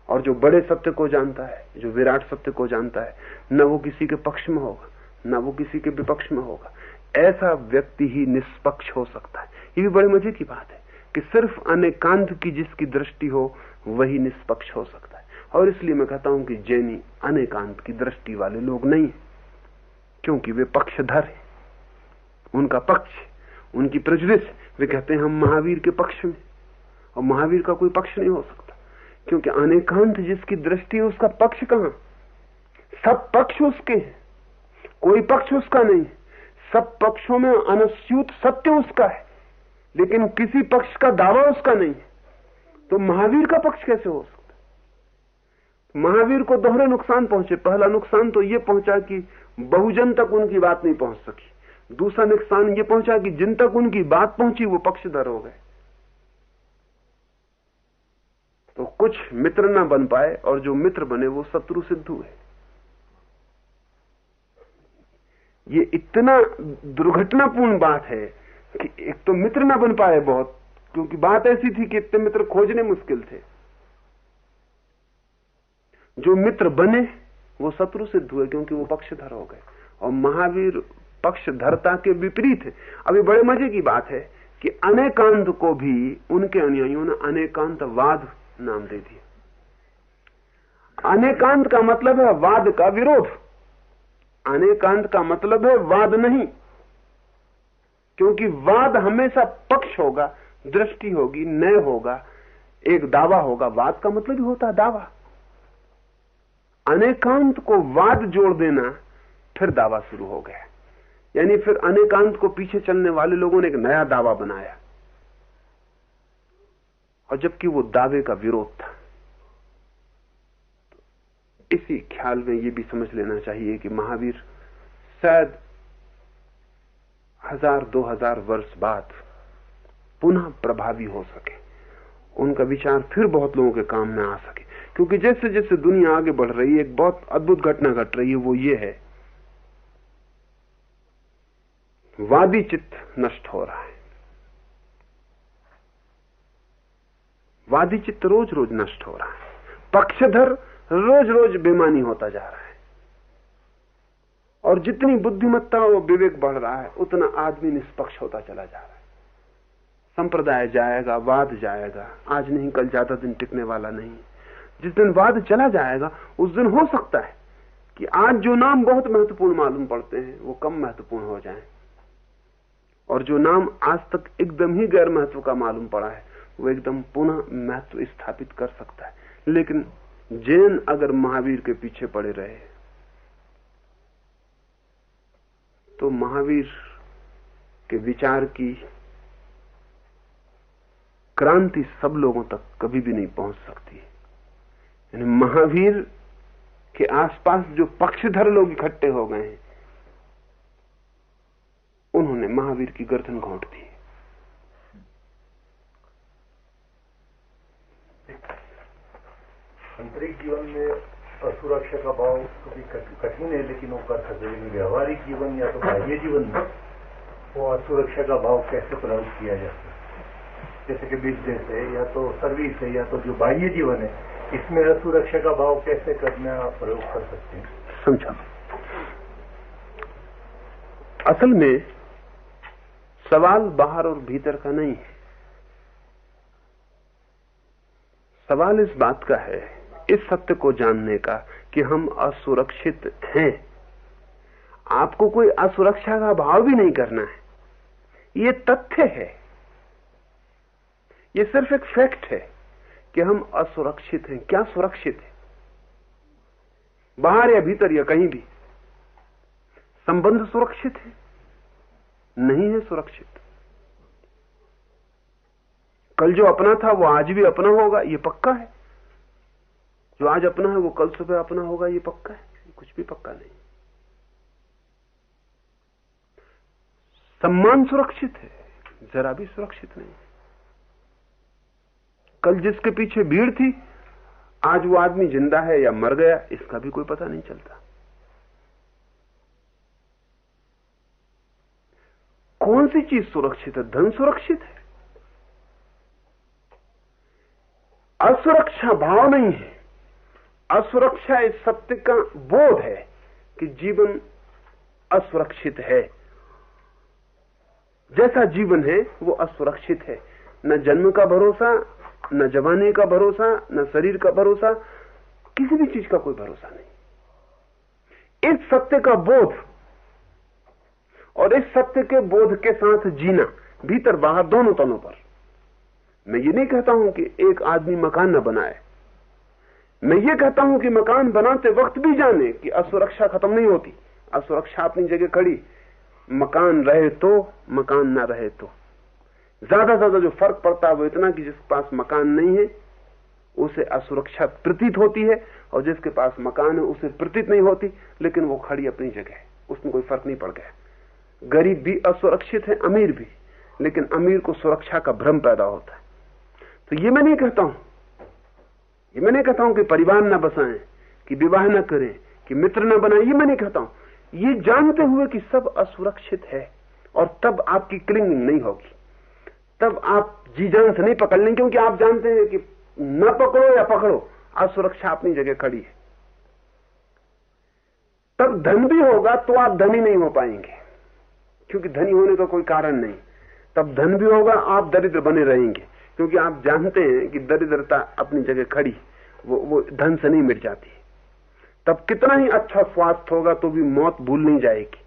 और जो बड़े सत्य को जानता है, जो विराट सत्य को जानता है, न वो किसी के पक्ष में होगा, न वो किसी के विपक्ष में होगा। ऐसा व्यक्ति ही निष्पक्ष हो सकता है। ये भी बड़े मज़े की बात है कि सिर्फ़ अनेकांत की जिसकी दृष्टि हो, वही निष्पक्ष हो सकता है। और इसलिए मैं कहता हूँ कि जैनी अनेकांत की दृष्टि वाले लोग नहीं है, क्योंकि वे पक्षधर हैं। उनका पक्ष, उनकी प्रज्वलित, वे कहते हैं हम महावीर के पक्ष में। और महावीर का कोई पक्ष नहीं हो सकता, क्योंकि अनेकांत जिसकी दृष्टि है, उसका पक्ष कहाँ? सब पक्ष उसके हैं। कोई पक्ष उसका नहीं सब पक्षों में अनस्यूत सत्य उसका है, लेकिन किसी पक्ष का दावा उसका नहीं है। तो महावीर का पक्ष कैसे हो सकता महावीर को दोहरे नुकसान पहुँचे। पहला नुकसान तो यह पहुँचा कि बहुजन तक उनकी बात नहीं पहुँच सकी। दूसरा नुकसान यह पहुँचा कि जिन तक उनकी बात पहुँची, वो पक्षधर हो गए। तो कुछ मित्र ना बन पाए और जो मित्र बने, वो शत्रु सिद्ध हुए ये इतना दुर्घटनापूर्ण बात है कि एक तो मित्र ना बन पाए बहुत, क्योंकि बात ऐसी थी कि इतने मित्र खोजने मुश्किल थे। जो मित्र बने, वो शत्रु सिद्ध हुए क्योंकि वो पक्षधर हो गए। और महावीर पक्षधरता के विपरीत है। अभी बड़े मज़े की बात है कि अनेकांत को भी उनके अनुयायियों ने अनेकांतवाद नाम दे दिया। अनेकांत का मतलब है वाद का विरोध। अनेकांत का मतलब है वाद नहीं। क्योंकि वाद हमेशा पक्ष होगा, दृष्टि होगी, नय होगा, एक दावा होगा। वाद का मतलब ही होता है दावा। अनेकांत को वाद जोड़ देना फिर दावा शुरू हो गया। यानी फिर अनेकांत को पीछे चलने वाले लोगों ने एक नया दावा बनाया। और जबकि वो दावे का विरोध था। इसी ख्याल में ये भी समझ लेना चाहिए कि महावीर शायद हज़ार, दो हज़ार वर्ष बाद पुनः प्रभावी हो सके। उनका विचार फिर बहुत लोगों के काम में आ सके। क्योंकि जैसे जैसे दुनिया आगे बढ़ रही है, एक बहुत अद्भुत घटना घट रही है, वो ये है। वादी चित्त नष्ट हो रहा है। वादी चित्त रोज रोज नष्ट हो रहा है। पक्षधर रोज रोज बेमानी होता जा रहा है। और जितनी बुद्धिमत्ता और विवेक बढ़ रहा है, उतना आदमी निष्पक्ष होता चला जा रहा है। संप्रदाय जाएगा, वाद जाएगा, आज नहीं, कल ज़्यादा दिन टिकने वाला नहीं। जिस दिन वाद चला जाएगा, उस दिन हो सकता है कि आज जो नाम बहुत महत्वपूर्ण मालूम पड़ते हैं, वो कम महत्वपूर्ण हो जाए। और जो नाम आज तक एकदम ही गैर महत्व का मालूम पड़ा है, वो एकदम पुनः महत्व स्थापित कर सकता है। लेकिन जैन अगर महावीर के पीछे पड़े रहे तो महावीर के विचार की क्रांति सब लोगों तक कभी भी नहीं पहुँच सकती। यानी महावीर के आसपास जो पक्षधर लोग इकट्ठे हो गए हैं, उन्होंने महावीर की गर्दन घोंट दी। आंतरिक जीवन में असुरक्षा का भाव कभी कठिन है, लेकिन वो कर सकते लेकिन व्यवहारिक जीवन या तो बाह्य जीवन में वो असुरक्षा का भाव कैसे प्रयोग किया जा सकता जैसे कि बिज़नेस है, या तो सर्विस है, या तो जो बाह्य जीवन है, इसमें असुरक्षा का भाव कैसे करना प्रयोग कर सकते हैं? समझा असल में सवाल बाहर और भीतर का नहीं है। सवाल इस बात का है इस सत्य को जानने का कि हम असुरक्षित हैं। आपको कोई असुरक्षा का भाव भी नहीं करना है। ये तथ्य है। ये सिर्फ़ एक फैक्ट है कि हम असुरक्षित हैं। क्या सुरक्षित है? बाहर या भीतर या कहीं भी। संबंध सुरक्षित है? नहीं है सुरक्षित। कल जो अपना था, वो आज भी अपना होगा, ये पक्का है? जो आज अपना है, वो कल सुबह अपना होगा, ये पक्का है? कुछ भी पक्का नहीं। सम्मान सुरक्षित है, जरा भी सुरक्षित नहीं। कल जिसके पीछे भीड़ थी, आज वो आदमी ज़िंदा है या मर गया, इसका भी कोई पता नहीं चलता। कौन सी चीज़ सुरक्षित है? धन सुरक्षित है। असुरक्षा भाव नहीं है। असुरक्षा इस सत्य का बोध है कि जीवन असुरक्षित है। जैसा जीवन है, वो असुरक्षित है। न जन्म का भरोसा, न जवानी का भरोसा, न शरीर का भरोसा, किसी भी चीज़ का कोई भरोसा नहीं। इस सत्य का बोध और इस सत्य के बोध के साथ जीना, भीतर बाहर दोनों तनों पर। मैं ये नहीं कहता हूँ कि एक आदमी मकान न बनाए। मैं ये कहता हूँ कि मकान बनाते वक्त भी जाने कि असुरक्षा खत्म नहीं होती। असुरक्षा अपनी जगह खड़ी। मकान रहे तो मकान ना रहे तो। ज़्यादा ज़्यादा जो फ़र्क पड़ता है वो इतना कि जिसके पास मकान नहीं है, उसे असुरक्षा प्रतीत होती है, और जिसके पास मकान है, उसे प्रतीत नहीं होती, लेकिन वो खड़ी अपनी जगह है। उसमें कोई फ़र्क नहीं पड़ गया गरीब भी असुरक्षित है, अमीर भी। लेकिन अमीर को सुरक्षा का भ्रम पैदा होता है। तो ये मैं नहीं कहता हूँ ये मैं नहीं कहता हूँ कि परिवार न बसाएँ, कि विवाह न करें, कि मित्र न बनाएँ, ये मैं नहीं कहता हूँ ये जानते हुए कि सब असुरक्षित है और तब आपकी क्लिंगिंग नहीं होगी। तब आप जी जान से नहीं पकड़ लेंगे क्योंकि आप जानते हैं कि न पकड़ो या पकड़ो, असुरक्षा अपनी जगह खड़ी है। तब धन भी होगा तो आप धनी नहीं हो पाएँगे, क्योंकि धनी होने का कोई कारण नहीं। तब धन भी होगा, आप दरिद्र बने रहेंगे। क्योंकि आप जानते हैं कि दरिद्रता अपनी जगह खड़ी, वो वो धन से नहीं मिट जाती। तब कितना ही अच्छा स्वास्थ्य होगा तो भी मौत भूल नहीं जाएगी।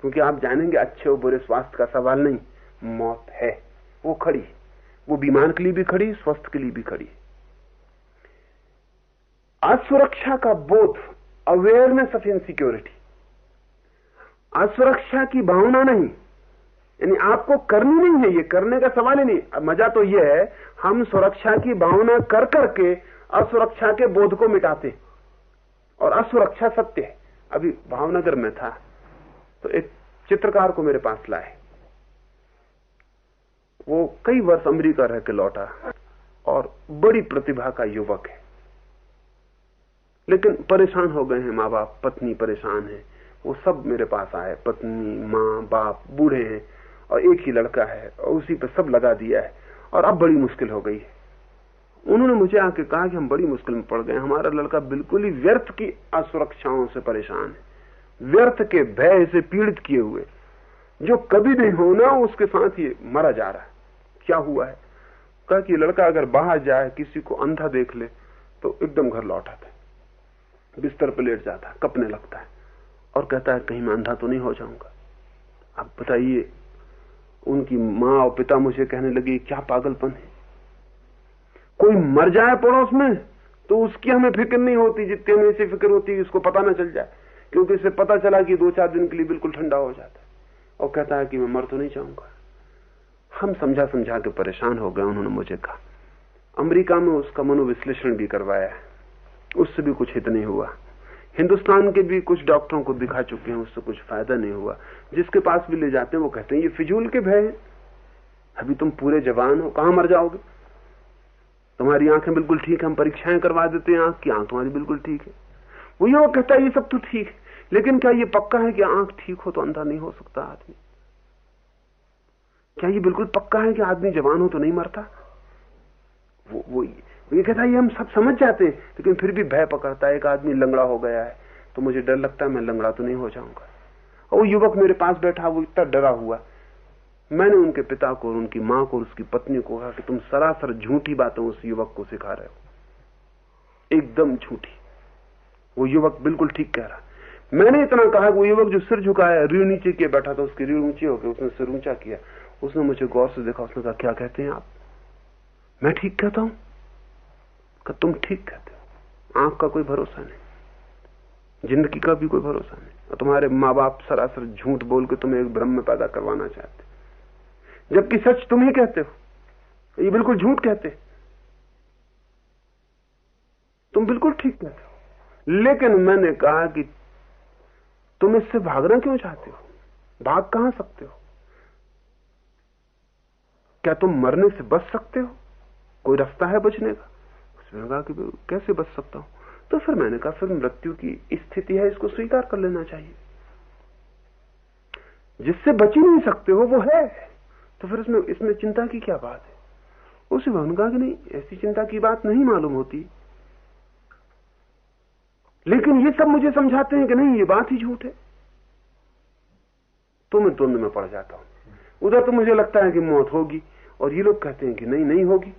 क्योंकि आप जानेंगे, अच्छे और बुरे स्वास्थ्य का सवाल नहीं, मौत है। वो खड़ी वो बीमार के लिए भी खड़ी, स्वस्थ के लिए भी खड़ी असुरक्षा का बोध अवेयरनेस ऑफ़ इनसिक्योरिटी असुरक्षा की भावना नहीं यानी आपको करनी नहीं है ये, करने का सवाल ही नहीं। मज़ा तो ये है, हम सुरक्षा की भावना कर करके असुरक्षा के बोध को मिटाते और असुरक्षा सत्य है। अभी भावनगर में था तो एक चित्रकार को मेरे पास लाए। वो कई वर्ष अमेरिका रह के लौटा और बड़ी प्रतिभा का युवक है। लेकिन परेशान हो गए हैं माँ बाप, पत्नी परेशान है। वो सब मेरे पास आए। पत्नी, माँ, बाप, बूढ़े हैं। और एक ही लड़का है और उसी पर सब लगा दिया है। और अब बड़ी मुश्किल हो गई है। उन्होंने मुझे आके कहा कि हम बड़ी मुश्किल में पड़ गए। हमारा लड़का बिल्कुल ही व्यर्थ की असुरक्षाओं से परेशान है। व्यर्थ के भय से पीड़ित किए हुए। जो कभी नहीं होना उसके साथ ये मरा जा रहा है। क्या हुआ है? कहा कि लड़का अगर बाहर जाए, किसी को अंधा देख ले तो एकदम घर लौट आता है। बिस्तर पर लेट जाता है, कपने लगता है। और कहता है, कहीं मैं अंधा तो नहीं हो जाऊँगा? अब बताइए उनकी माँ और पिता मुझे कहने लगे, क्या पागलपन है? कोई मर जाए पड़ोस में तो उसकी हमें फ़िक्र नहीं होती जितनी हमें इसे फ़िक्र होती है, इसको पता ना चल जाए। क्योंकि इसे पता चला कि दो चार दिन के लिए बिल्कुल ठंडा हो जाता है। और कहता है कि मैं मर तो नहीं चाहूँगा हम समझा समझा के परेशान हो गए, उन्होंने मुझे कहा। अमेरिका में उसका मनोविश्लेषण भी करवाया उससे भी कुछ हित नहीं हुआ। हिंदुस्तान के भी कुछ डॉक्टरों को दिखा चुके हैं, उससे कुछ फ़ायदा नहीं हुआ। जिसके पास भी ले जाते हैं, वो कहते हैं, ये फिजूल के भय है। अभी तुम पूरे जवान हो, कहाँ मर जाओगे? तुम्हारी आँखें बिल्कुल ठीक है, हम परीक्षाएँ करवा देते हैं, आँख की आँख तुम्हारी बिल्कुल ठीक है। वो ये कहता है, ये सब तो ठीक है, लेकिन क्या ये पक्का है कि आँख ठीक हो तो अंधा नहीं हो सकता आदमी? क्या ये बिल्कुल पक्का है कि आदमी जवान हो तो नहीं मरता? वो वो ये कहता है, ये हम सब समझ जाते हैं, लेकिन फिर भी भय पकड़ता है, एक आदमी लंगड़ा हो गया है तो मुझे डर लगता है, मैं लंगड़ा तो नहीं हो जाऊँगा। और वो युवक मेरे पास बैठा, वो इतना डरा हुआ। मैंने उनके पिता को और उनकी माँ को और उसकी पत्नी को कहा कि तुम सरासर झूठी बातें उस युवक को सिखा रहे हो। एकदम झूठी। वो युवक बिल्कुल ठीक कह रहा। मैंने इतना कहा वो युवक जो सिर झुकाया, रीढ़ नीचे किया बैठा था, उसकी रीढ़ ऊँची हो गई उसने सिर ऊँचा किया। उसने मुझे गौर से देखा, उसने कहा, क्या कहते हैं आप? मैं ठीक कहता हूँ। कि तुम ठीक कहते हो। आँख का कोई भरोसा नहीं। ज़िंदगी का भी कोई भरोसा नहीं। और तुम्हारे माँ बाप सरासर झूठ बोल के तुम्हें एक भ्रम में पैदा करवाना चाहते। जबकि सच तुम ही कहते हो। ये बिल्कुल झूठ कहते। तुम बिल्कुल ठीक कहते हो। लेकिन मैंने कहा कि तुम इससे भागना क्यों चाहते हो? भाग कहाँ सकते हो? क्या तुम मरने से बच सकते हो? कोई रास्ता है बचने का? उसने कहा कि कैसे बच सकता हूँ? तो फिर मैंने कहा, फिर मृत्यु की स्थिति है, इसको स्वीकार कर लेना चाहिए। जिससे बच ही नहीं सकते हो, वो है। तो फिर इसमें इसमें चिंता की क्या बात है? उसे उन्होंने कहा कि नहीं, ऐसी चिंता की बात नहीं मालूम होती। लेकिन ये सब मुझे समझाते हैं कि नहीं, ये बात ही झूठ है। तो मैं द्वंद में पड़ जाता हूँ। उधर तो मुझे लगता है कि मौत होगी, और ये लोग कहते हैं कि नहीं नहीं होगी।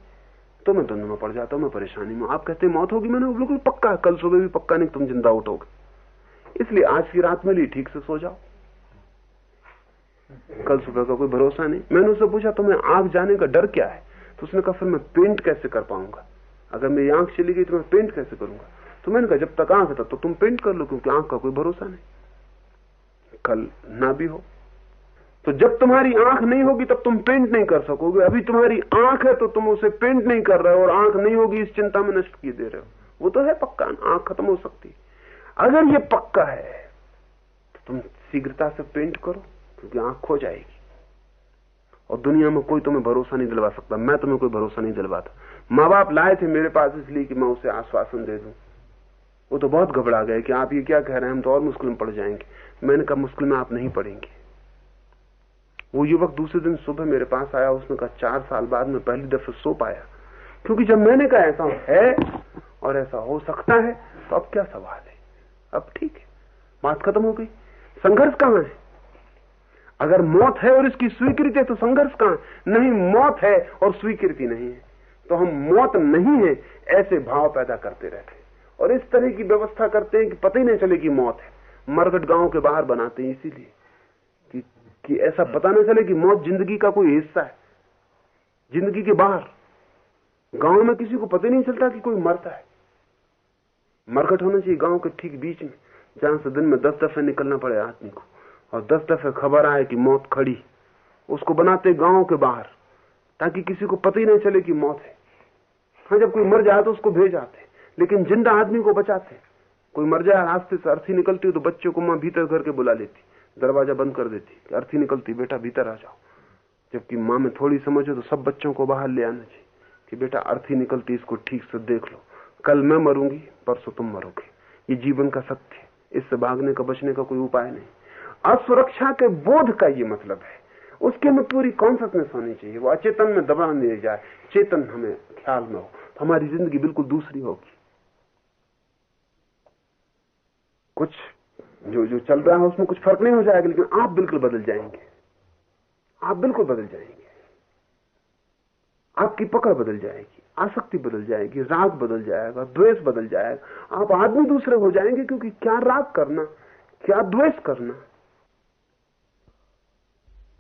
तो मैं द्वंद में पड़ जाता हूँ, मैं परेशानी में आप कहते मौत होगी, मैंने बिल्कुल पक्का कल सुबह भी पक्का नहीं, तुम ज़िंदा उठोगे। इसलिए आज की रात में ठीक से सो जाओ। कल सुबह का कोई भरोसा नहीं। मैंने उससे पूछा, तुम्हें आँख जाने का डर क्या है? तो उसने कहा, फिर मैं पेंट कैसे कर पाऊँगा? अगर मेरी आँख चली गई तो मैं पेंट कैसे करूँगा? तो मैंने कहा, जब तक आँख तब तो तुम पेंट कर लो, क्योंकि आँख का कोई भरोसा नहीं। कल ना भी हो। तो जब तुम्हारी आँख नहीं होगी तब तुम पेंट नहीं कर सकोगे। अभी तुम्हारी आँख है तो तुम उसे पेंट नहीं कर रहे हो और आँख नहीं होगी, इस चिंता में नष्ट किए दे रहे हो। वो तो है पक्का, आँख खत्म हो सकती। अगर ये पक्का है तो तुम शीघ्रता से पेंट करो, क्योंकि आँख खो जाएगी। और दुनिया में कोई तुम्हें भरोसा नहीं दिलवा सकता। मैं तुम्हें कोई भरोसा नहीं दिलवाता। माँ बाप लाए थे मेरे पास इसलिए कि मैं उसे आश्वासन दे दूँ। वो तो बहुत घबरा गए कि आप ये क्या कह रहे हैं, हम तो और मुश्किल में पड़ जाएँगे। मैंने कहा, मुश्किल में आप नहीं पड़ेंगे। वो युवक दूसरे दिन सुबह मेरे पास आया, उसने कहा, चार साल बाद में पहली दफे सो पाया। क्योंकि जब मैंने कहा ऐसा है और ऐसा हो सकता है तो अब क्या सवाल है? अब ठीक है, बात खत्म हो गई। संघर्ष कहाँ है? अगर मौत है और इसकी स्वीकृति है तो संघर्ष कहाँ नहीं, मौत है और स्वीकृति नहीं है। तो हम मौत नहीं है, ऐसे भाव पैदा करते रहते हैं। और इस तरह की व्यवस्था करते हैं कि पता ही नहीं चले कि मौत है। मरगट गाँव के बाहर बनाते हैं, इसीलिए। कि, ऐसा पता नहीं चले कि मौत ज़िंदगी का कोई हिस्सा है। ज़िंदगी के बाहर गाँव में किसी को पता नहीं चलता कि कोई मरता है। मरकट होना चाहिए गाँव के ठीक बीच में जहाँ से दिन में दस दफे निकलना पड़े आदमी को। और दस दफे खबर आए कि मौत खड़ी उसको बनाते गाँव के बाहर ताकि किसी को पता ही नहीं चले कि मौत है। हाँ जब कोई मर जाए तो उसको भेज आते लेकिन ज़िंदा आदमी को बचाते कोई मर जाए रास्ते से अर्थी निकलती हो तो बच्चों को माँ भीतर घर के बुला लेती दरवाज़ा बंद कर देती अर्थी निकलती, बेटा, भीतर आ जाओ। जबकि माँ में थोड़ी समझ तो सब बच्चों को बाहर ले आना चाहिए कि, बेटा, अर्थी निकलती, इसको ठीक से देख लो। कल मैं मरूँगी, परसों तुम मरोगे। ये जीवन का सत्य है। इससे भागने का, बचने का कोई उपाय नहीं। असुरक्षा के बोध का ये मतलब है। उसके में पूरी कॉन्सियसनेस होनी चाहिए। वो अचेतन में दबा नहीं जाए। चेतन हमें ख्याल में हो। हमारी ज़िंदगी बिल्कुल दूसरी होगी। कुछ जो जो चल रहा है, उसमें कुछ फ़र्क नहीं हो जाएगा, लेकिन आप बिल्कुल बदल जाएँगे। आप बिल्कुल बदल जाएँगे। आपकी पकड़ बदल जाएगी, आसक्ति बदल जाएगी, राग बदल जाएगा, द्वेष बदल जाएगा। आप आदमी दूसरे हो जाएँगे क्योंकि क्या राग करना, क्या द्वेष करना?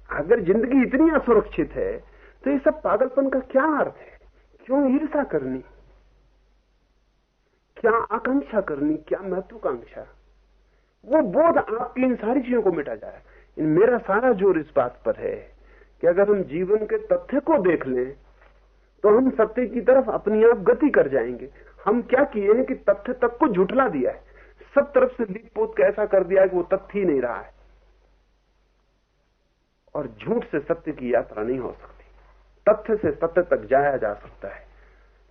अगर ज़िंदगी इतनी असुरक्षित है तो ये सब पागलपन का क्या अर्थ है? क्यों ईर्षा करनी? क्या आकांक्षा करनी? क्या महत्वाकांक्षा? वो बोध आपकी इन सारी चीज़ों को मिटा जाए। मेरा सारा ज़ोर इस बात पर है कि अगर हम जीवन के तथ्य को देख लें तो हम सत्य की तरफ़ अपनी आप गति कर जाएँगे। हम क्या किए हैं कि तथ्य तक को झुठला दिया है? सब तरफ़ से लीप पोत के ऐसा कर दिया है कि वो तथ्य ही नहीं रहा है। और झूठ से सत्य की यात्रा नहीं हो सकती। तथ्य से सत्य तक जाया जा सकता है।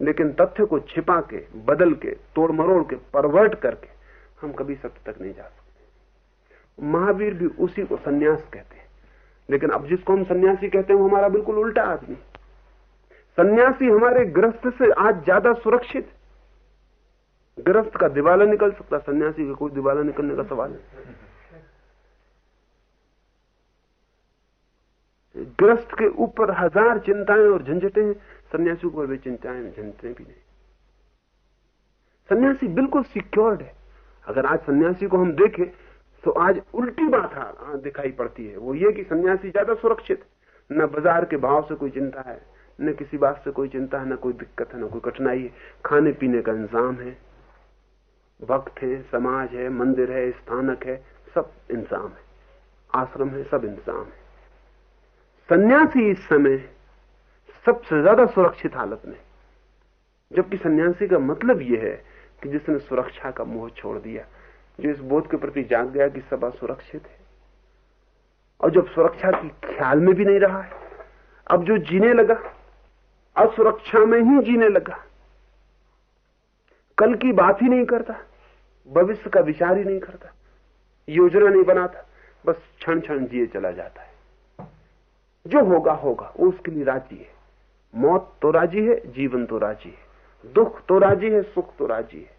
लेकिन तथ्य को छिपा के, बदल के तोड़ मरोड़ के, परवर्ट करके हम कभी सत्य तक नहीं जा सकते। महावीर भी उसी को सन्यास कहते हैं। लेकिन अब जिसको हम सन्यासी कहते हैं, वो हमारा बिल्कुल उल्टा आदमी। सन्यासी हमारे ग्रस्त से आज ज़्यादा सुरक्षित। ग्रस्त का दिवाला निकल सकता, सन्यासी का कोई दिवाला निकलने का सवाल है ग्रस्त के ऊपर हज़ार चिंताएँ और झंझटें हैं, सन्यासी को वे चिंताएँ, झंझटें भी नहीं। सन्यासी बिल्कुल सिक्योर्ड है। अगर आज सन्यासी को हम देखें तो आज उल्टी बात दिखाई पड़ती है। वो ये कि सन्यासी ज़्यादा सुरक्षित, न बाज़ार के भाव से कोई चिंता है, न किसी बात से कोई चिंता है न कोई दिक्कत है, न कोई कठिनाई है। खाने पीने का इंतज़ाम है। वक्त है, समाज है, मंदिर है, स्थानक है, सब इंतज़ाम है। आश्रम है, सब इंतज़ाम है। सन्यासी इस समय सबसे ज़्यादा सुरक्षित हालत में जबकि सन्यासी का मतलब यह है कि जिसने सुरक्षा का मोह छोड़ दिया, जो इस बोध के प्रति जाग गया कि सब असुरक्षित है। और जब सुरक्षा की ख्याल में भी नहीं रहा है, अब जो जीने लगा असुरक्षा में ही जीने लगा। कल की बात ही नहीं करता, भविष्य का विचार ही नहीं करता, योजना नहीं बनाता, बस क्षण क्षण जिए चला जाता है। जो होगा होगा, वो उसके लिए राज़ी है। मौत तो राज़ी है, जीवन तो राज़ी है। दुख तो राज़ी है, सुख तो राज़ी है।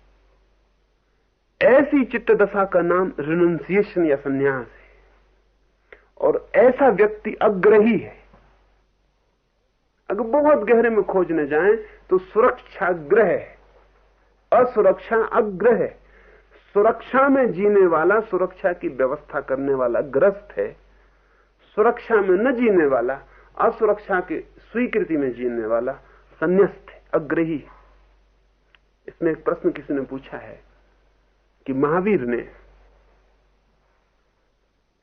ऐसी चित्त दशा का नाम रिनंसिएशन या संन्यास है। और ऐसा व्यक्ति अग्रही है। अगर बहुत गहरे में खोजने जाएँ तो सुरक्षा ग्रह है। असुरक्षा अग्रह है। सुरक्षा में जीने वाला, सुरक्षा की व्यवस्था करने वाला ग्रस्त है। सुरक्षा में न जीने वाला, असुरक्षा की स्वीकृति में जीने वाला संन्यास्त है, अग्रही इसमें एक प्रश्न किसी ने पूछा है कि महावीर ने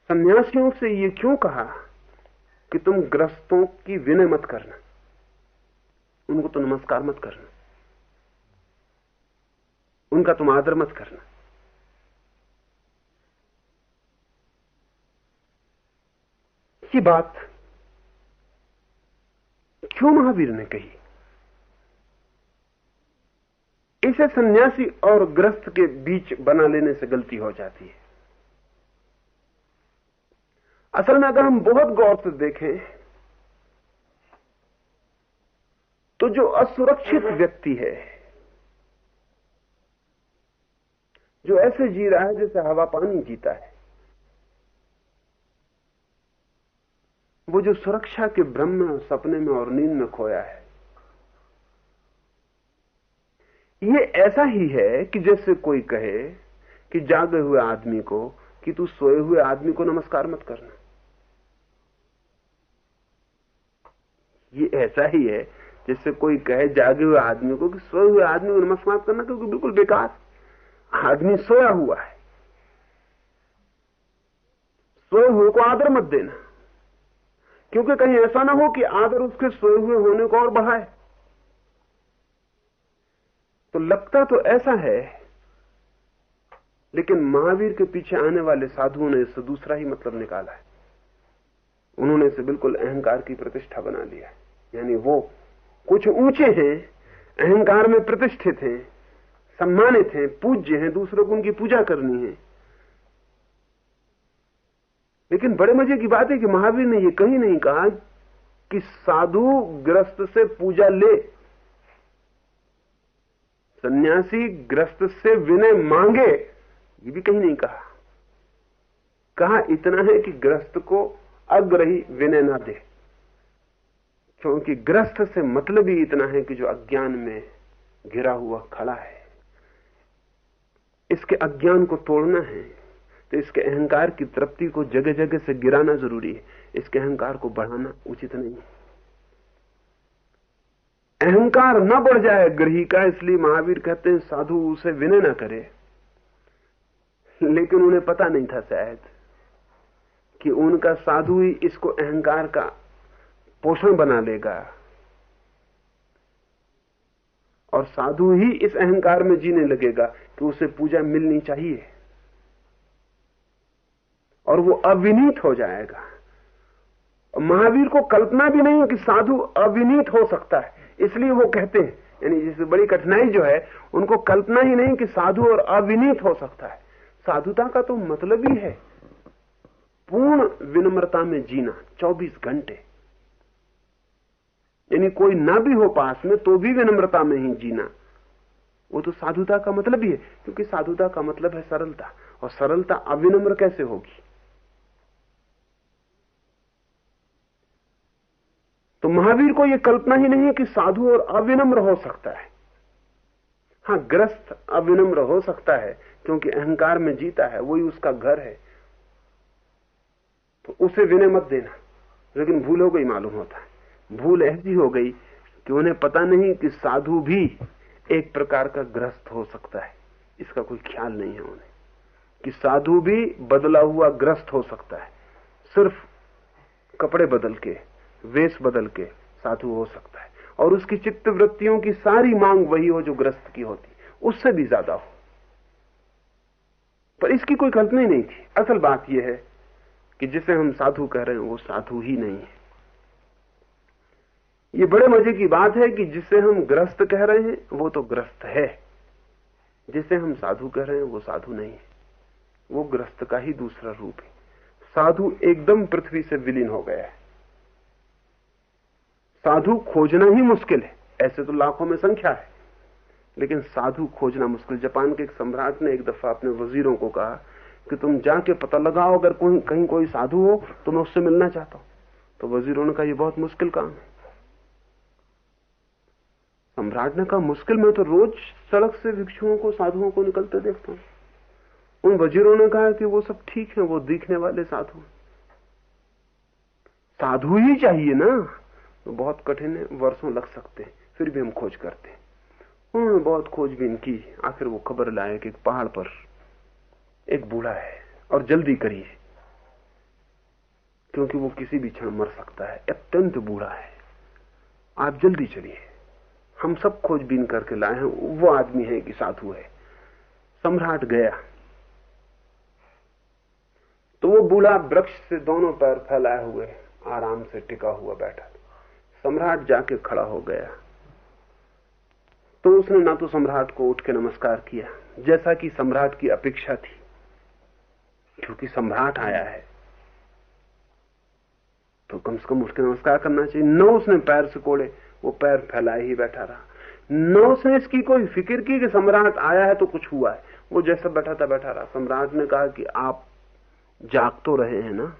सन्यासियों से यह क्यों कहा कि तुम ग्रस्तों की विनय मत करना? उनको तो नमस्कार मत करना। उनका तुम आदर मत करना। ये बात क्यों महावीर ने कही? इसे सन्यासी और ग्रस्त के बीच बना लेने से गलती हो जाती है। असल में अगर हम बहुत गौर से देखें तो जो असुरक्षित व्यक्ति है जो ऐसे जी रहा है जैसे हवा पानी जीता है वो जो सुरक्षा के भ्रम में सपने में और नींद में खोया है ये ऐसा ही है कि जैसे कोई कहे कि जागे हुए आदमी को कि तू सोए हुए आदमी को नमस्कार मत करना। ये ऐसा ही है जैसे कोई कहे जागे हुए आदमी को कि सोए हुए आदमी को नमस्कार करना क्योंकि बिल्कुल बेकार। आदमी सोया हुआ है। सोए हुए को आदर मत देना। क्योंकि कहीं ऐसा ना हो कि आदर उसके सोए हुए होने को और बढ़ाए। तो लगता तो ऐसा है, लेकिन महावीर के पीछे आने वाले साधुओं ने इससे दूसरा ही मतलब निकाला है। उन्होंने इसे बिल्कुल अहंकार की प्रतिष्ठा बना लिया यानी वो कुछ ऊँचे हैं, अहंकार में प्रतिष्ठित हैं, सम्मानित हैं, पूज्य हैं, दूसरों को उनकी पूजा करनी है। लेकिन बड़े मज़े की बात है कि महावीर ने यह कहीं नहीं कहा कि साधु ग्रस्त से पूजा ले। सन्यासी ग्रस्त से विनय मांगे, ये भी कहीं नहीं कहा। कहा इतना है कि ग्रस्त को अग्रही विनय ना दे। क्योंकि ग्रस्त से मतलब ही इतना है कि जो अज्ञान में घिरा हुआ खड़ा है। इसके अज्ञान को तोड़ना है तो इसके अहंकार की तृप्ति को जगह जगह से गिराना ज़रूरी है। इसके अहंकार को बढ़ाना उचित नहीं। है अहंकार न बढ़ जाए ग्रही का, इसलिए महावीर कहते हैं, साधु उसे विनय न करे। लेकिन उन्हें पता नहीं था शायद कि उनका साधु ही इसको अहंकार का पोषण बना लेगा। और साधु ही इस अहंकार में जीने लगेगा कि उसे पूजा मिलनी चाहिए और वो अविनीत हो जाएगा। महावीर को कल्पना भी नहीं कि साधु अविनीत हो सकता है। इसलिए वो कहते हैं, यानी जिससे बड़ी कठिनाई जो है, उनको कल्पना ही नहीं कि साधु और अविनीत हो सकता है। साधुता का तो मतलब ही है पूर्ण विनम्रता में जीना 24 घंटे। यानी कोई ना भी हो पास में तो भी विनम्रता में ही जीना। वो तो साधुता का मतलब ही है, क्योंकि साधुता का मतलब है सरलता, और सरलता अविनम्र कैसे होगी? तो महावीर को यह कल्पना ही नहीं है कि साधु और अविनम्र हो सकता है। हाँ ग्रस्त अविनम्र हो सकता है, क्योंकि अहंकार में जीता है, वही उसका घर है। तो उसे विनय मत देना, लेकिन भूल हो गई मालूम होता है। भूल ऐसी हो गई कि उन्हें पता नहीं कि साधु भी एक प्रकार का ग्रस्त हो सकता है। इसका कोई ख्याल नहीं है उन्हें कि साधु भी बदला हुआ ग्रस्त हो सकता है। सिर्फ़ कपड़े बदल के वेश बदल के साधु हो सकता है। और उसकी चित्त वृत्तियों की सारी मांग वही हो जो ग्रस्त की होती। उससे भी ज़्यादा हो। पर इसकी कोई कल्पना ही नहीं थी। असल बात यह है कि जिसे हम साधु कह रहे हैं, वो साधु ही नहीं है। ये बड़े मज़े की बात है कि जिसे हम ग्रस्त कह रहे हैं, वो तो ग्रस्त है। जिसे हम साधु कह रहे हैं, वो साधु नहीं है। वो ग्रस्त का ही दूसरा रूप है। साधु एकदम पृथ्वी से विलीन हो गया है। साधु खोजना ही मुश्किल है। ऐसे तो लाखों में संख्या है। लेकिन साधु खोजना मुश्किल। जापान के एक सम्राट ने एक दफ़ा अपने वजीरों को कहा कि तुम जाके पता लगाओ, अगर कोई, कहीं कोई साधु हो तो मैं उससे मिलना चाहता हूँ। तो वजीरों ने कहा यह बहुत मुश्किल काम है। सम्राट ने कहा, मुश्किल में तो रोज सड़क से भिक्षुओं को, साधुओं को निकलते देखता हूँ। उन वजीरों ने कहा कि वो सब ठीक है, वो दिखने वाले साधु साधु ही चाहिए ना। बहुत कठिन है वर्षों लग सकते हैं, फिर भी हम खोज करते हैं। उन्होंने बहुत खोजबीन की आखिर वो खबर लाए कि एक पहाड़ पर एक बूढ़ा है, और जल्दी करिए, क्योंकि वो किसी भी क्षण मर सकता है। अत्यंत बूढ़ा है। आप जल्दी चलिए। हम सब खोजबीन करके लाए हैं। वो आदमी है कि साधु है। सम्राट गया। तो वो बूढ़ा वृक्ष से दोनों पैर फैलाए हुए आराम से टिका हुआ बैठा सम्राट जाके खड़ा हो गया। तो उसने ना तो सम्राट को उठ के नमस्कार किया, जैसा कि सम्राट की अपेक्षा थी, क्योंकि सम्राट आया है। तो कम से कम उठ के नमस्कार करना चाहिए। न उसने पैर से कोड़े वो पैर फैलाए ही बैठा रहा। न उसने इसकी कोई फ़िक्र की कि सम्राट आया है तो कुछ हुआ है। वो जैसा बैठा था बैठा रहा। सम्राट ने कहा कि आप जाग तो रहे हैं ना?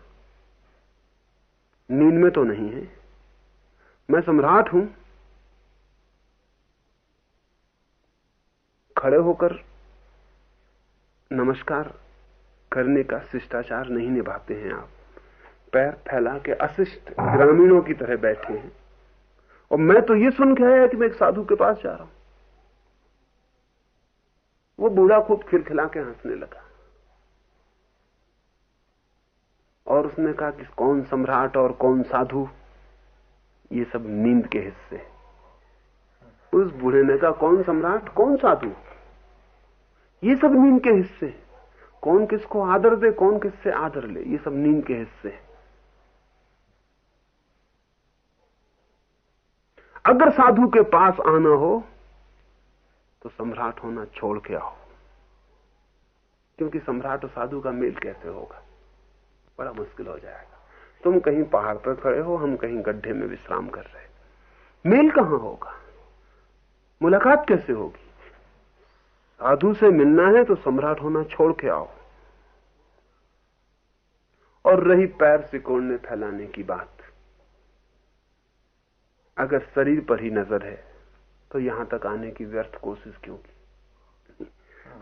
नींद में तो नहीं है। मैं सम्राट हूँ। खड़े होकर नमस्कार करने का शिष्टाचार नहीं निभाते हैं आप। पैर फैला के अशिष्ट ग्रामीणों की तरह बैठे हैं। और मैं तो ये सुन के आया कि मैं एक साधु के पास जा रहा हूँ। वो बूढ़ा खूब खिलखिला के हंसने लगा। और उसने कहा कि कौन सम्राट और कौन साधु? ये सब नींद के हिस्से उस बूढ़े ने कहा, कौन सम्राट? कौन साधु ये सब नींद के हिस्से कौन किसको आदर दे, कौन किससे आदर ले? ये सब नींद के हिस्से अगर साधु के पास आना हो तो सम्राट होना छोड़ के आओ। क्योंकि सम्राट और साधु का मेल कैसे होगा? बड़ा मुश्किल हो जाएगा। तुम कहीं पहाड़ पर खड़े हो, हम कहीं गड्ढे में विश्राम कर रहे मेल कहाँ होगा? मुलाकात कैसे होगी? साधु से मिलना है तो सम्राट होना छोड़ के आओ। और रही पैर सिकोड़ने फैलाने की बात। अगर शरीर पर ही नज़र है तो यहाँ तक आने की व्यर्थ कोशिश क्यों की?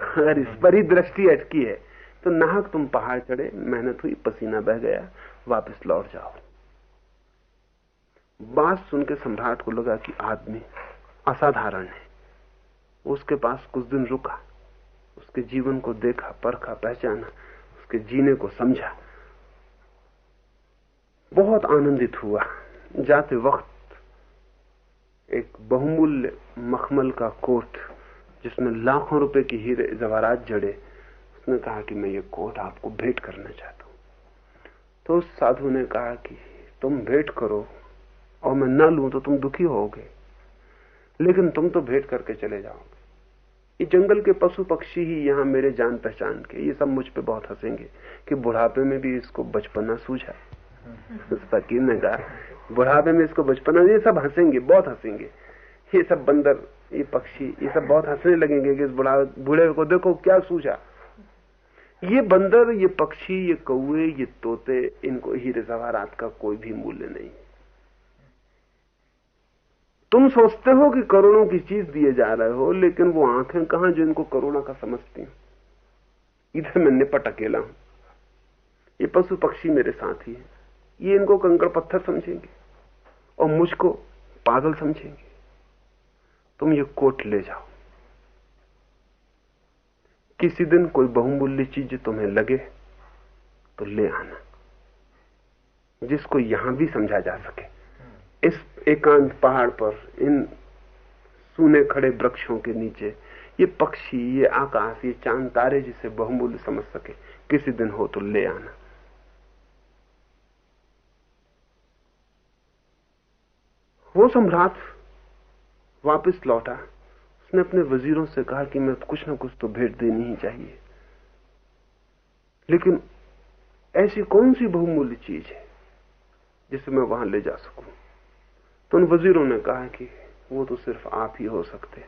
अगर इस पर ही दृष्टि अटकी है तो नाहक तुम पहाड़ चढ़े, मेहनत हुई, पसीना बह गया। वापस लौट जाओ। बात सुन के सम्राट को लगा कि आदमी असाधारण है। उसके पास कुछ दिन रुका, उसके जीवन को देखा, परखा, पहचाना, उसके जीने को समझा। बहुत आनंदित हुआ। जाते वक्त एक बहुमूल्य मखमल का कोट, जिसमें लाखों रुपए की हीरे जवारात जड़े, उसने कहा कि मैं ये कोट आपको भेंट करना चाहता तो उस साधु ने कहा कि तुम भेंट करो और मैं न लू तो तुम दुखी होगे, लेकिन तुम तो भेंट करके चले जाओगे। ये जंगल के पशु पक्षी ही यहाँ मेरे जान पहचान के, ये सब मुझ पे बहुत हंसेंगे कि बुढ़ापे में भी इसको बचपना सूझा फकीर *laughs* ने कहा, बुढ़ापे में इसको बचपना ये सब हंसेंगे, बहुत हंसेंगे। ये सब बंदर, ये पक्षी, ये सब बहुत हंसने लगेंगे कि इस बुढ़ा, बूढ़े को देखो क्या सूझा। ये बंदर, ये पक्षी, ये कौए ये तोते, इनको हीरे जवाहरात का कोई भी मूल्य नहीं। तुम सोचते हो कि करोड़ों की चीज़ दिए जा रहे हो, लेकिन वो आँखें कहाँ जो इनको करोड़ों का समझती हैं? इधर मैं निपट अकेला हूँ। ये पशु पक्षी मेरे साथ ही है। ये इनको कंकड़ पत्थर समझेंगे और मुझको पागल समझेंगे। तुम ये कोट ले जाओ। किसी दिन कोई बहुमूल्य चीज़ तुम्हें लगे तो ले आना, जिसको यहाँ भी समझा जा सके। इस एकांत पहाड़ पर, इन सूने खड़े वृक्षों के नीचे, ये पक्षी, ये आकाश, ये चाँद, तारे जिसे बहुमूल्य समझ सके, किसी दिन हो तो ले आना। वो सम्राट वापस लौटा। उसने अपने वजीरों से कहा कि मैं कुछ ना कुछ तो भेंट देनी ही चाहिए। लेकिन ऐसी कौन सी बहुमूल्य चीज़ है जिसे मैं वहाँ ले जा सकूँ? तो उन वजीरों ने कहा कि वो तो सिर्फ़ आप ही हो सकते।